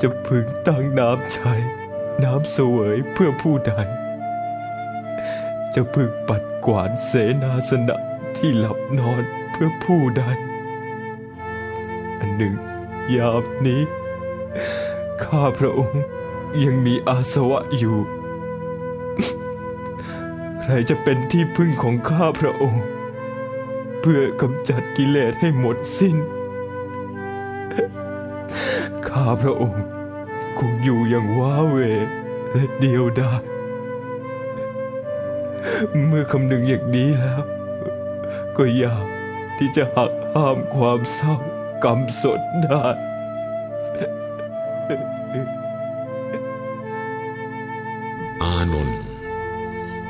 [SPEAKER 3] จะพึงตั้งน้ำใช้ น้ำเสวยเพื่อผู้ใด จะพึงปัดกวาดเสนาสนะที่หลับนอนเพื่อผู้ใด อันหนึ่ง ยามนี้ ข้าพระองค์ยังมีอาสวะอยู่ ใครจะเป็นที่พึ่งของข้าพระองค์ เพื่อกำจัดกิเลสให้หมดสิ้น ข้าพระองค์ งอยู่อย่างว้าเวและเดียวดายเมื่อคำนึงอย่างนี้แล้ว ก็อยากที่จะหักห้ามความเศร้ากำสดได้
[SPEAKER 5] อานนท์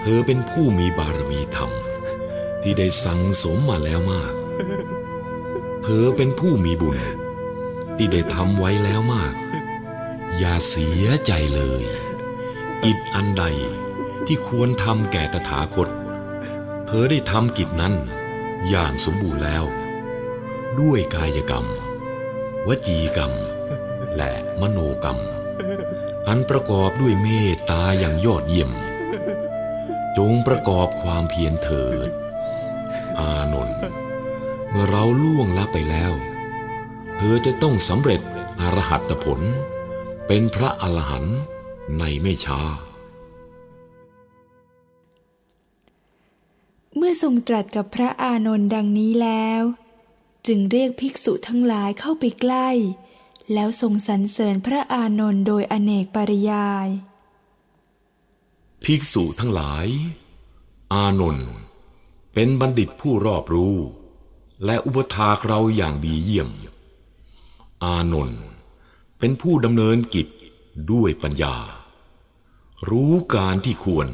[SPEAKER 5] เธอเป็นผู้มีบารมีธรรม ที่ได้สั่งสมมาแล้วมาก เธอเป็นผู้มีบุญ ที่ได้ทำไว้แล้วมาก อย่าเสียใจเลย กิจอันใดที่ควรทำแก่ตถาคต เธอได้ทำกิจนั้น อย่างสมบูรณ์แล้ว ด้วยกายกรรม วจีกรรม และมโนกรรม อันประกอบด้วยเมตตาอย่างยอดเยี่ยม จงประกอบความเพียรเถิด อานนท์เมื่อเราล่วงลับไปแล้ว เธอจะต้องสำเร็จอรหัตผล เป็นพระอรหันต์ในไม่ช้า
[SPEAKER 1] เมื่อทรงตรัสกับพระอานนท์ดังนี้แล้ว จึงเรียกภิกษุทั้งหลายเข้าไปใกล้ แล้วทรงสรรเสริญพระอานนท์โดยอเนกปริยาย
[SPEAKER 5] ภิกษุทั้งหลาย อานนท์เป็นบัณฑิตผู้รอบรู้ และอุปถากเราอย่างดีเยี่ยม อานนท์ เป็นผู้ดำเนินกิจด้วยปัญญา รู้การที่ควร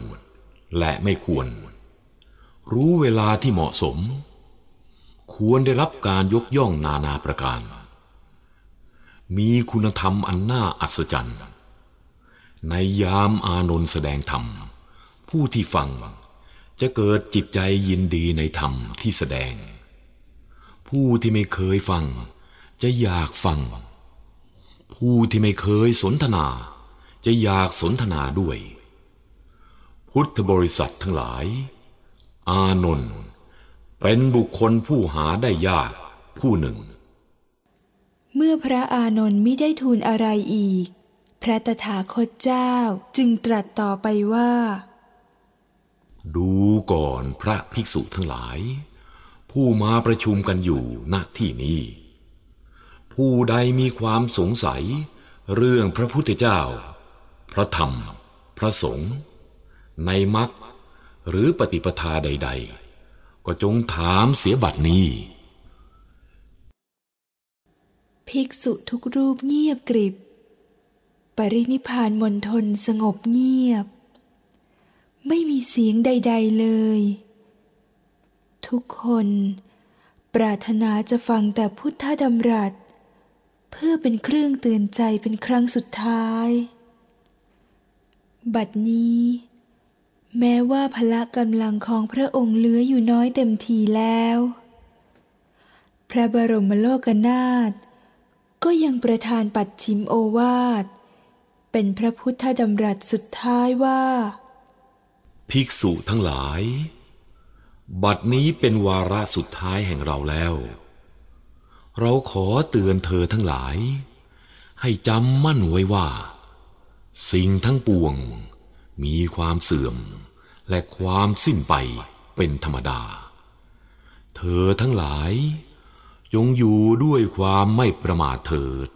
[SPEAKER 5] และไม่ควร รู้เวลาที่เหมาะสม ควรได้รับการยกย่องนานาประการ มีคุณธรรมอันน่าอัศจรรย์ ในยามอานนท์แสดงธรรม ผู้ที่ฟังจะเกิดจิตใจยินดีในธรรมที่แสดง ผู้ที่ไม่เคยฟังจะอยากฟัง ผู้ที่ไม่เคยสนทนา จะอยากสนทนาด้วย พุทธบริษัททั้งหลาย อานนท์เป็นบุคคลผู้หาได้ยากผู้หนึ่ง
[SPEAKER 1] เมื่อพระอานนท์ไม่ได้ทูลอะไรอีก พระตถาคตเจ้าจึงตรัสต่อไปว่า
[SPEAKER 5] ดูก่อนพระภิกษุทั้งหลาย ผู้มาประชุมกันอยู่ณที่นี้ ผู้ใดมีความสงสัย เรื่องพระพุทธเจ้า พระธรรม พระสงฆ์ในมรรคหรือปฏิปทาใด ๆ ก็จงถามเสียบัดนี้
[SPEAKER 1] ภิกษุทุกรูปเงียบกริบ ปรินิพานมณฑลสงบเงียบ ไม่มีเสียงใด ๆเลย ทุกคน ปรารถนาจะฟังแต่พุทธดำรัส เพื่อเป็นเครื่องเตือนใจเป็นครั้งสุดท้าย บัดนี้ แม้ว่าพละกำลังของพระองค์เหลืออยู่น้อยเต็มทีแล้ว พระบรมโลกนาถก็ยังประทานปัดชิมโอวาท เป็นพระพุทธดำรัสสุดท้ายว่า
[SPEAKER 5] ภิกษุทั้งหลาย บัดนี้เป็นวาระสุดท้ายแห่งเราแล้ว เราขอเตือนเธอทั้งหลาย ให้จำมั่นไว้ว่า สิ่งทั้งปวง มีความเสื่อม และความสิ้นไปเป็นธรรมดา เธอทั้งหลาย ยงอยู่ด้วยความไม่ประมาทเถิด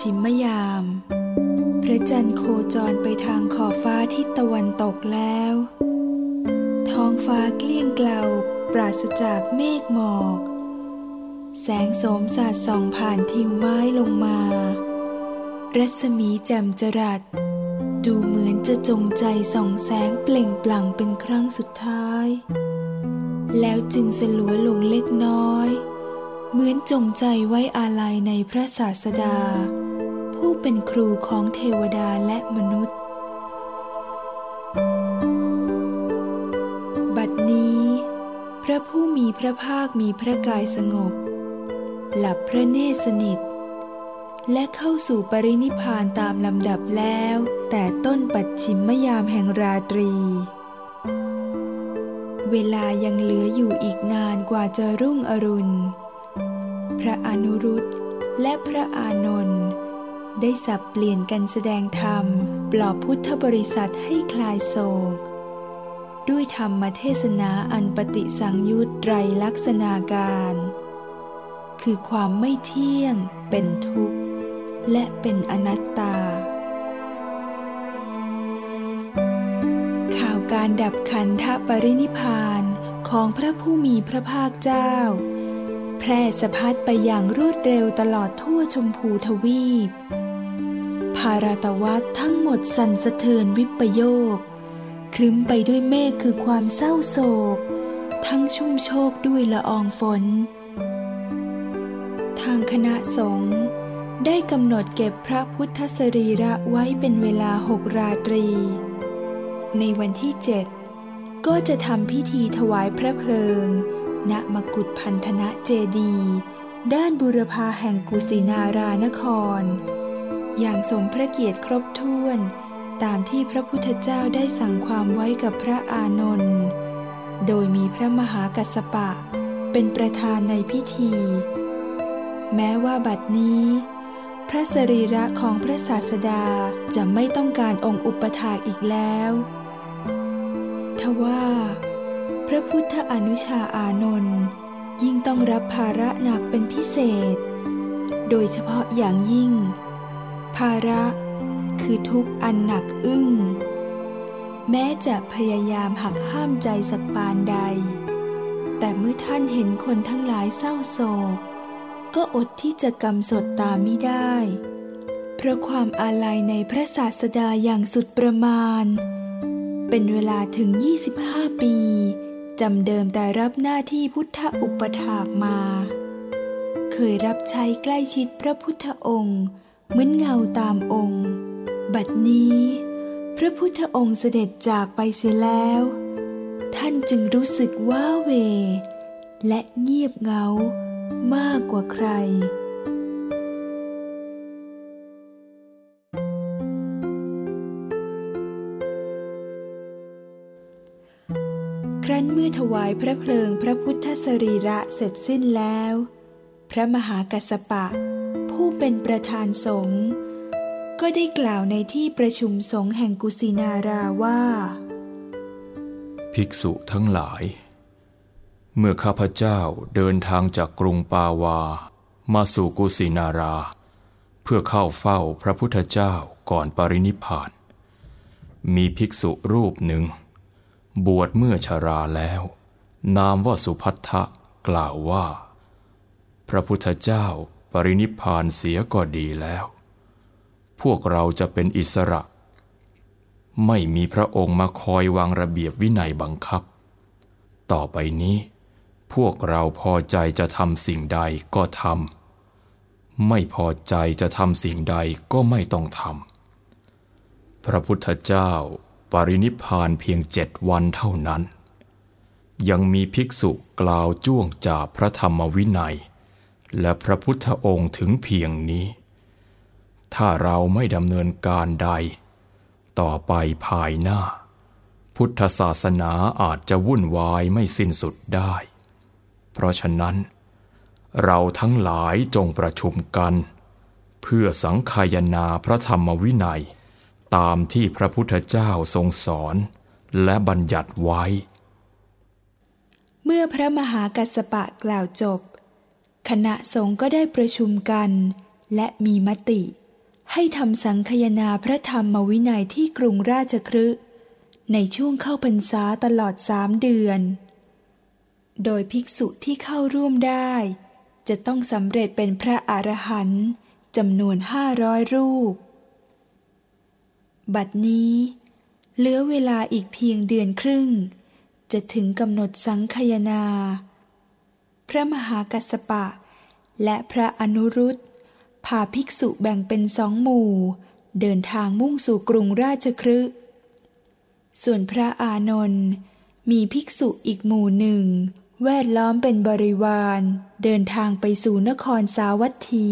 [SPEAKER 1] ชิมยาม พระจันทร์โคจรไปทางขอบฟ้าทิศตะวันตกแล้ว ท้องฟ้าเกลี้ยงเกลาปราศจากเมฆหมอก แสงโสมสาดส่องผ่านทิวไม้ลงมา รัศมีแจ่มจรัส ดูเหมือนจะจงใจส่องแสงเปล่งปลั่งเป็นครั้งสุดท้าย แล้วจึงสลัวลงเล็กน้อย เหมือนจงใจไว้อาลัยในพระศาสดา ผู้เป็นครูของเทวดาและมนุษย์ บัดนี้ พระผู้มีพระภาคมีพระกายสงบ หลับพระเนตรสนิท และเข้าสู่ปรินิพานตามลำดับแล้ว แต่ต้นปัดชิมยามแห่งราตรี เวลายังเหลืออยู่อีกนานกว่าจะรุ่งอรุณ พระอนุรุตและพระอานนท์ ได้สับเปลี่ยนกันแสดงธรรม ปลอบพุทธบริษัทให้คลายโศก ด้วยธรรมเทศนาอันปฏิสังยุตไตรลักษณาการ คือความไม่เที่ยง เป็นทุกข์ และเป็นอนัตตา ข่าวการดับขันธปรินิพพานของพระผู้มีพระภาคเจ้า แพร่สะพัดไปอย่างรวดเร็วตลอดทั่วชมพูทวีป ภาราตวัตทั้งหมดสั่นสะเทือนวิปโยคครึ้มไปด้วยเมฆคือความเศร้าโศก ทั้งชุ่มโชกด้วยละอองฝน ทางคณะสงฆ์ได้กำหนดเก็บพระพุทธสรีระไว้เป็นเวลาหกราตรี ในวันที่เจ็ดก็จะทำพิธีถวายพระเพลิง ณมกุฏพันธนะเจดี ด้านบุรพาแห่งกุสินารานคร อย่างสมพระเกียรติครบถ้วน ตามที่พระพุทธเจ้าได้สั่งความไว้กับพระอานนท์โดยมีพระมหากัสปะ เป็นประธานในพิธี แม้ว่าบัดนี้ พระสรีระของพระศาสดาจะไม่ต้องการองค์อุปถากอีกแล้วทว่าพระพุทธอนุชาอานนท์ยิ่งต้องรับภาระหนักเป็นพิเศษ โดยเฉพาะอย่างยิ่ง ภาระคือทุกข์อันหนักอึ้ง แม้จะพยายามหักห้ามใจสักปานใด แต่เมื่อท่านเห็นคนทั้งหลายเศร้าโศก ก็อดที่จะกำสดตามไม่ได้ เพราะความอาลัยในพระศาสดาอย่างสุดประมาณ เป็นเวลาถึง 25 ปีจำเดิมแต่รับหน้าที่พุทธอุปถากมา เคยรับใช้ใกล้ชิดพระพุทธองค์ เหมือนเงาตามองค์ บัดนี้ พระพุทธองค์เสด็จจากไปเสียแล้ว ท่านจึงรู้สึกว้าเว และเงียบเงามากกว่าใคร ครั้นเมื่อถวายพระเพลิงพระพุทธสรีระเสร็จสิ้นแล้ว พระมหากัสสปะ ผู้เป็นประธานสงฆ์ก็ได้กล่าวในที่ประชุมสงฆ์แห่งกุสินาราว่า
[SPEAKER 2] ภิกษุทั้งหลาย เมื่อข้าพเจ้าเดินทางจากกรุงปาวา มาสู่กุสินารา เพื่อเข้าเฝ้าพระพุทธเจ้าก่อนปรินิพพาน มีภิกษุรูปหนึ่ง บวชเมื่อชาราแล้ว นามว่าสุพัทธะกล่าวว่า พระพุทธเจ้า ปรินิพานเสียก็ดีแล้ว พวกเราจะเป็นอิสระ ไม่มีพระองค์มาคอยวางระเบียบวินัยบังคับ ต่อไปนี้ พวกเราพอใจจะทำสิ่งใดก็ทำไม่พอใจจะทำสิ่งใดก็ไม่ต้องทำพระพุทธเจ้าปรินิพานเพียงเจ็ดวันเท่านั้น ยังมีภิกษุกล่าวจ้วงจาบพระธรรมวินัย และพระพุทธองค์ถึงเพียงนี้ ถ้าเราไม่ดำเนินการใด ต่อไปภายหน้า พุทธศาสนาอาจจะวุ่นวายไม่สิ้นสุดได้ เพราะฉะนั้น เราทั้งหลายจงประชุมกัน เพื่อสังคายนาพระธรรมวินัย ตามที่พระพุทธเจ้าทรงสอนและบัญญัติไว้
[SPEAKER 1] เมื่อพระมหากัสสปะกล่าวจบ คณะสงฆ์ก็ได้ประชุมกัน และมีมติ ให้ทำสังคยนาพระธรรมวินัยที่กรุงราชคฤห์ในช่วงเข้าพรรษาตลอดสามเดือน โดยภิกษุที่เข้าร่วมได้ จะต้องสำเร็จเป็นพระอรหันต์จำนวนห้าร้อยรูป บัดนี้ เหลือเวลาอีกเพียงเดือนครึ่ง จะถึงกำหนดสังคยนา พระมหากัสสปะ และพระอนุรุตพาภิกษุแบ่งเป็นสองหมู่ เดินทางมุ่งสู่กรุงราชคฤห์ส่วนพระอานนท์มีภิกษุอีกหมู่หนึ่ง แวดล้อมเป็นบริวาร เดินทางไปสู่นครสาวัตถี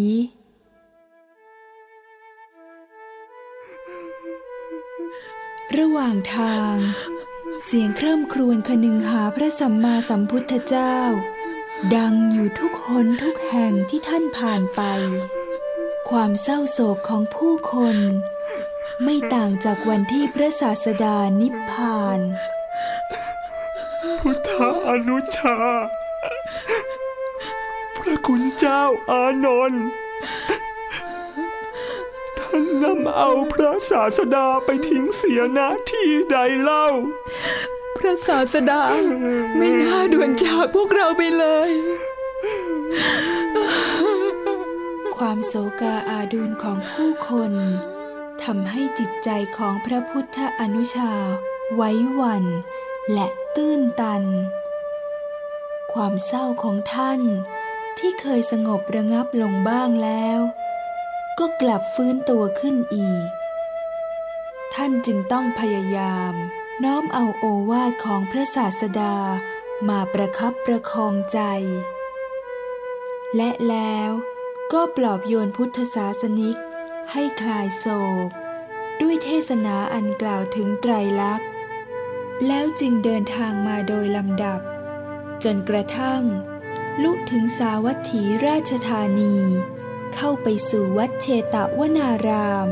[SPEAKER 1] ระหว่างทาง เสียงเคร่ำครวญคนึงหาพระสัมมาสัมพุทธเจ้า ดังอยู่ทุกหนทุกแห่งที่ท่านผ่านไป ความเศร้าโศกของผู้คน ไม่ต่างจากวันที่พระศาสดานิพพาน
[SPEAKER 10] พุทธาอนุชา พระคุณเจ้าอานนท์ท่านนำเอาพระศาสดาไปทิ้งเสียณที่ใดเล่า
[SPEAKER 8] ระศาสดา ไม่น่าด่วนจากพวกเราไปเลย
[SPEAKER 1] ความโศกาอาดูลของผู้คนทำให้จิตใจของพระพุทธอนุชา ไว้วันและตื้นตัน ความเศร้าของท่านที่เคยสงบระงับลงบ้างแล้ว ก็กลับฟื้นตัวขึ้นอีก ท่านจึงต้องพยายาม น้อมเอาโอวาทของพระศาสดามาประคับประคองใจ และแล้วก็ปลอบโยนพุทธศาสนิกให้คลายโศก ด้วยเทศนาอันกล่าวถึงไตรลักษณ์ แล้วจึงเดินทางมาโดยลำดับ จนกระทั่ง ลุถึงสาวัตถีราชธานี เข้าไปสู่วัดเชตวนาราม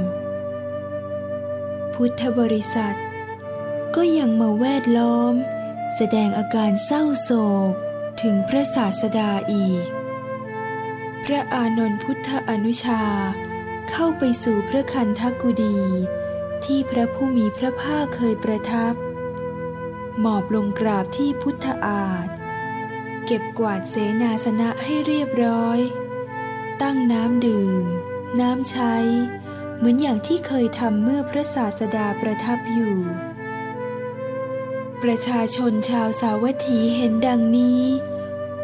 [SPEAKER 1] พุทธบริษัท ก็ยังมาแวดล้อม แสดงอาการเศร้าโศกถึงพระศาสดาอีก พระอานนท์พุทธอนุชา เข้าไปสู่พระคันธกุดี ที่พระผู้มีพระภาคเคยประทับ หมอบลงกราบที่พุทธอาฏเก็บกวาดเสนาสนะให้เรียบร้อย ตั้งน้ำดื่ม น้ำใช้ เหมือนอย่างที่เคยทำเมื่อพระศาสดาประทับอยู่ ประชาชนชาวสาวัตถีเห็นดังนี้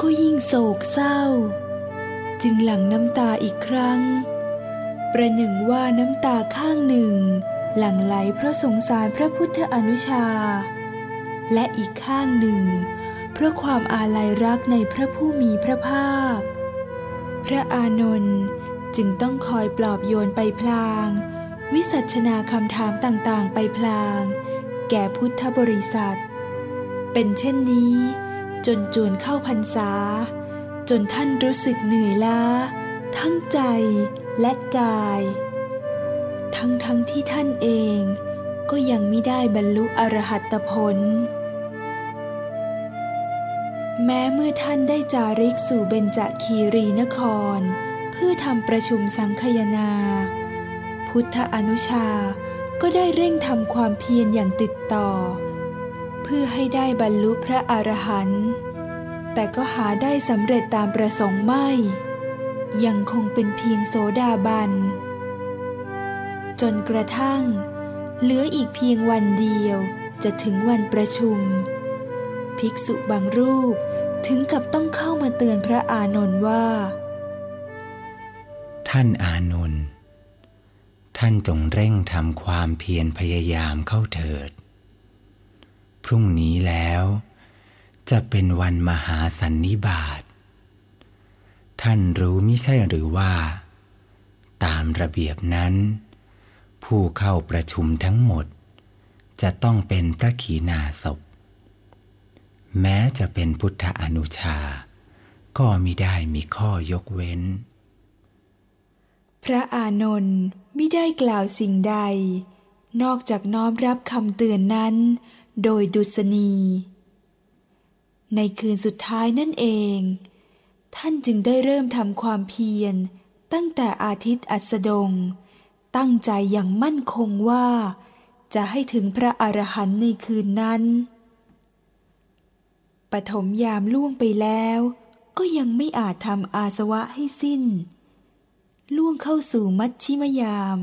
[SPEAKER 1] ก็ยิ่งโศกเศร้า จึงหลั่งน้ำตาอีกครั้ง ประหนึ่งว่าน้ำตาข้างหนึ่ง หลั่งไหลเพราะสงสารพระพุทธอนุชา และอีกข้างหนึ่ง เพราะความอาลัยรักในพระผู้มีพระภาค พระอานนท์จึงต้องคอยปลอบโยนไปพลาง วิสัชนาคำถามต่างๆ ไปพลางแก่พุทธบริษัท เป็นเช่นนี้ จนจวนเข้าพรรษา จนท่านรู้สึกเหนื่อยล้า ทั้งใจและกาย ทั้งทั้งที่ท่านเองก็ยังไม่ได้บรรลุอรหัตผล แม้เมื่อท่านได้จาริกสู่เบญจคีรีนคร เพื่อทำประชุมสังคยนา พุทธอนุชาก็ได้เร่งทำความเพียรอย่างติดต่อ เพื่อให้ได้บรรลุพระอรหันต์แต่ก็หาได้สำเร็จตามประสงค์ไม่ ยังคงเป็นเพียงโสดาบัน จนกระทั่ง เหลืออีกเพียงวันเดียวจะถึงวันประชุม ภิกษุบางรูปถึงกับต้องเข้ามาเตือนพระอานนท์ว่า
[SPEAKER 6] ท่านอานนท์ท่านจงเร่งทำความเพียรพยายามเข้าเถิด พรุ่งนี้แล้ว จะเป็นวันมหาสันนิบาต ท่านรู้มิใช่หรือว่า ตามระเบียบนั้น ผู้เข้าประชุมทั้งหมด จะต้องเป็นพระขีณาสพ แม้จะเป็นพุทธอนุชา ก็มิได้มีข้อยกเว้น
[SPEAKER 1] พระอานนท์ไม่ได้กล่าวสิ่งใด นอกจากน้อมรับคำเตือนนั้น โดยดุษณี ในคืนสุดท้ายนั่นเอง ท่านจึงได้เริ่มทำความเพียร ตั้งแต่อาทิตย์อัสดง ตั้งใจอย่างมั่นคงว่า จะให้ถึงพระอรหันต์ในคืนนั้นปฐมยามล่วงไปแล้ว ก็ยังไม่อาจทำอาสวะให้สิ้น ล่วงเข้าสู่มัชชิมยาม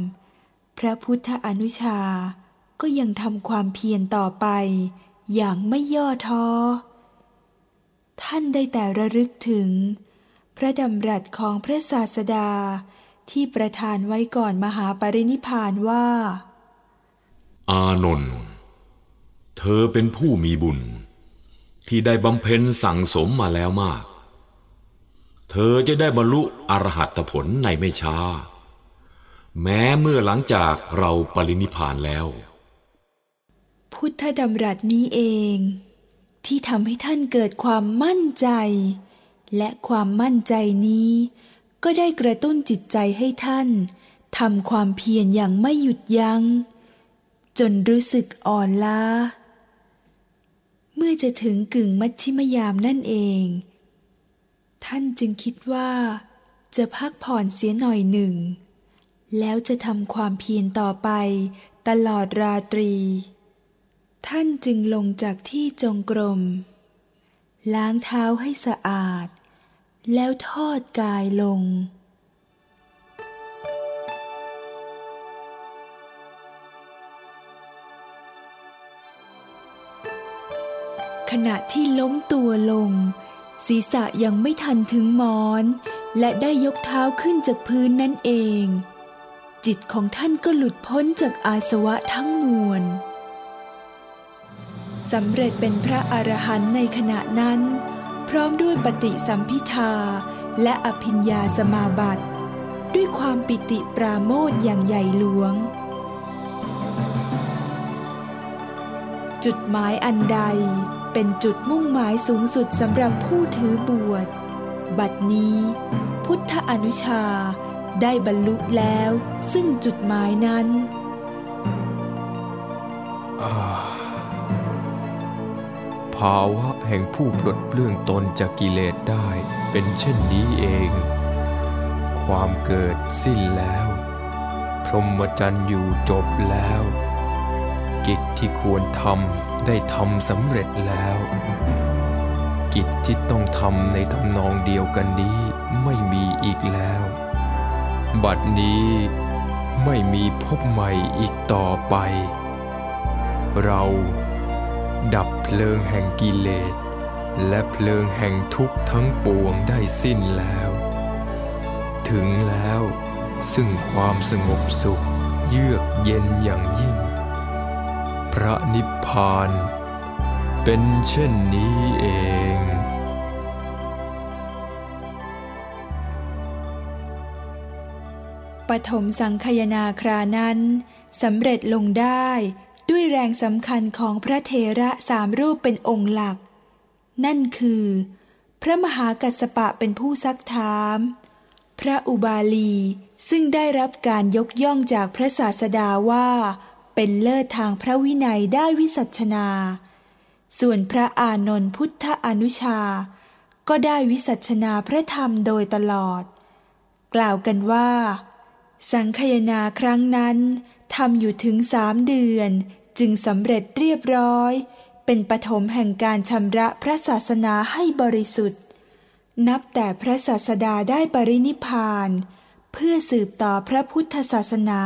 [SPEAKER 1] พระพุทธอนุชา ก็ยังทำความเพียรต่อไป อย่างไม่ย่อท้อ ท่านได้แต่ระลึกถึง พระดำรัสของพระศาสดาที่ประทานไว้ก่อนมหาปรินิพานว่า
[SPEAKER 5] อานนท์เธอเป็นผู้มีบุญ ที่ได้บำเพ็ญสั่งสมมาแล้วมาก เธอจะได้บรรลุอรหัตผลในไม่ช้า แม้เมื่อหลังจากเราปรินิพานแล้ว
[SPEAKER 1] พุทธดำรัสนี้เอง ที่ทำให้ท่านเกิดความมั่นใจ และความมั่นใจนี้ ก็ได้กระตุ้นจิตใจให้ท่านทำความเพียรอย่างไม่หยุดยัง้ง จนรู้สึกอ่อนล้า เมื่อจะถึงกึ่งมัชชิมยามนั่นเอง ท่านจึงคิดว่า จะพักผ่อนเสียหน่อยหนึ่ง แล้วจะทำความเพียรต่อไปตลอดราตรี ท่านจึงลงจากที่จงกรม ล้างเท้าให้สะอาด แล้วทอดกายลง ขณะที่ล้มตัวลง ศีรษะยังไม่ทันถึงหมอน และได้ยกเท้าขึ้นจากพื้นนั่นเอง จิตของท่านก็หลุดพ้นจากอาสวะทั้งมวล สำเร็จเป็นพระอรหันต์ในขณะนั้น พร้อมด้วยปฏิสัมพิทาและอภิญญาสมาบัติ ด้วยความปิติปราโมทอย่างใหญ่หลวง จุดหมายอันใดเป็นจุดมุ่งหมายสูงสุดสำหรับผู้ถือบวช บัดนี้ พุทธอนุชาได้บรรลุแล้วซึ่งจุดหมายนั้น
[SPEAKER 3] ภาวะแห่งผู้ปลดเปลื้องตนจากกิเลสได้เป็นเช่นนี้เอง ความเกิดสิ้นแล้ว พรหมจรรย์อยู่จบแล้ว กิจที่ควรทำได้ทำสำเร็จแล้ว กิจที่ต้องทำในทำนองเดียวกันนี้ไม่มีอีกแล้ว บัดนี้ไม่มีพบใหม่อีกต่อไป เรา ดับเพลิงแห่งกิเลส และเพลิงแห่งทุกข์ทั้งปวงได้สิ้นแล้ว ถึงแล้วซึ่งความสงบสุขเยือกเย็นอย่างยิ่ง พระนิพพานเป็นเช่นนี้เอง
[SPEAKER 1] ปฐมสังคยนาครานั้นสำเร็จลงได้ ด้วยแรงสำคัญของพระเทระสามรูปเป็นองค์หลัก นั่นคือ พระมหากัสสปะเป็นผู้ซักถาม พระอุบาลีซึ่งได้รับการยกย่องจากพระศาสดาว่า เป็นเลิศทางพระวินัยได้วิสัชนา ส่วนพระอานนท์พุทธอนุชา ก็ได้วิสัชนาพระธรรมโดยตลอด กล่าวกันว่า สังคยนาครั้งนั้นทำอยู่ถึงสามเดือน จึงสำเร็จเรียบร้อย เป็นปฐมแห่งการชำระพระศาสนาให้บริสุทธิ์ นับแต่พระศาสดาได้ปรินิพาน เพื่อสืบต่อพระพุทธศาสนา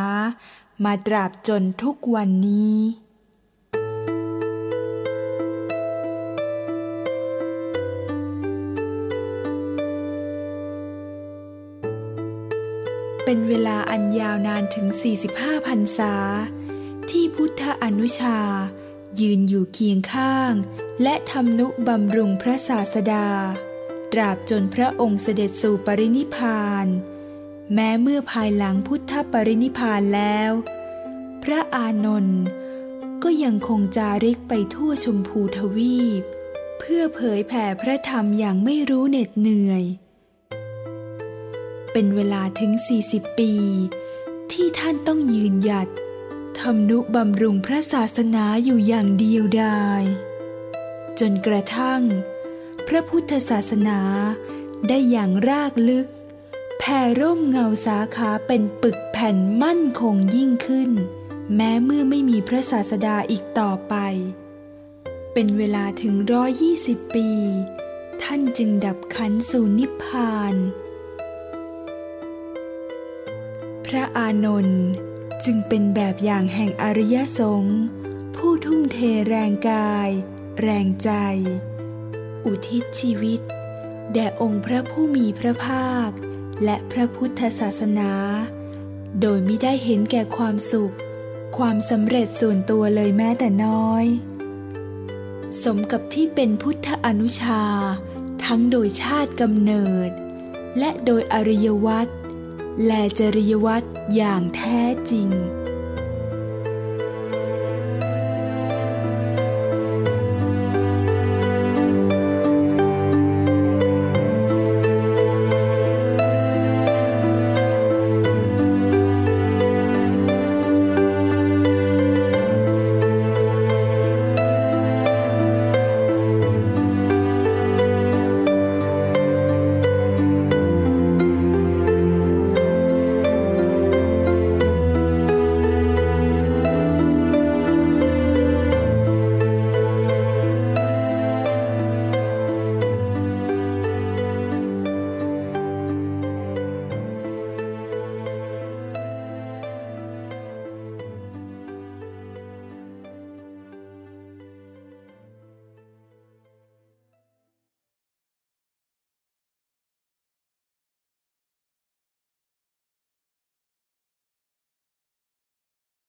[SPEAKER 1] มาตราบจนทุกวันนี้เป็นเวลาอันยาวนานถึง 45พรรษา ที่พุทธอนุชา ยืนอยู่เคียงข้าง และทำนุบำรุงพระศาสดา ตราบจนพระองค์เสด็จสู่ปรินิพาน แม้เมื่อภายหลังพุทธปรินิพพานแล้ว พระอานนท์ก็ยังคงจาริกไปทั่วชมพูทวีป เพื่อเผยแผ่พระธรรมอย่างไม่รู้เหน็ดเหนื่อย เป็นเวลาถึง 40 ปี ที่ท่านต้องยืนหยัด ทำนุบำรุงพระศาสนาอยู่อย่างเดียวดาย จนกระทั่ง พระพุทธศาสนาได้อย่างรากลึก แผ่ร่มเงาสาขาเป็นปึกแผ่นมั่นคงยิ่งขึ้น แม้เมื่อไม่มีพระศาสดาอีกต่อไป เป็นเวลาถึงร้อยี่สิบปี ท่านจึงดับขันสู่นิพพาน พระอานนท์ จึงเป็นแบบอย่างแห่งอริยสงฆ์ผู้ทุ่มเทแรงกาย แรงใจ อุทิศชีวิต แด่องค์พระผู้มีพระภาค และพระพุทธศาสนา โดยไม่ได้เห็นแก่ความสุข ความสำเร็จส่วนตัวเลยแม้แต่น้อย สมกับที่เป็นพุทธอนุชา ทั้งโดยชาติกำเนิด และโดยอริยวัตร และจริยวัตรอย่างแท้จริง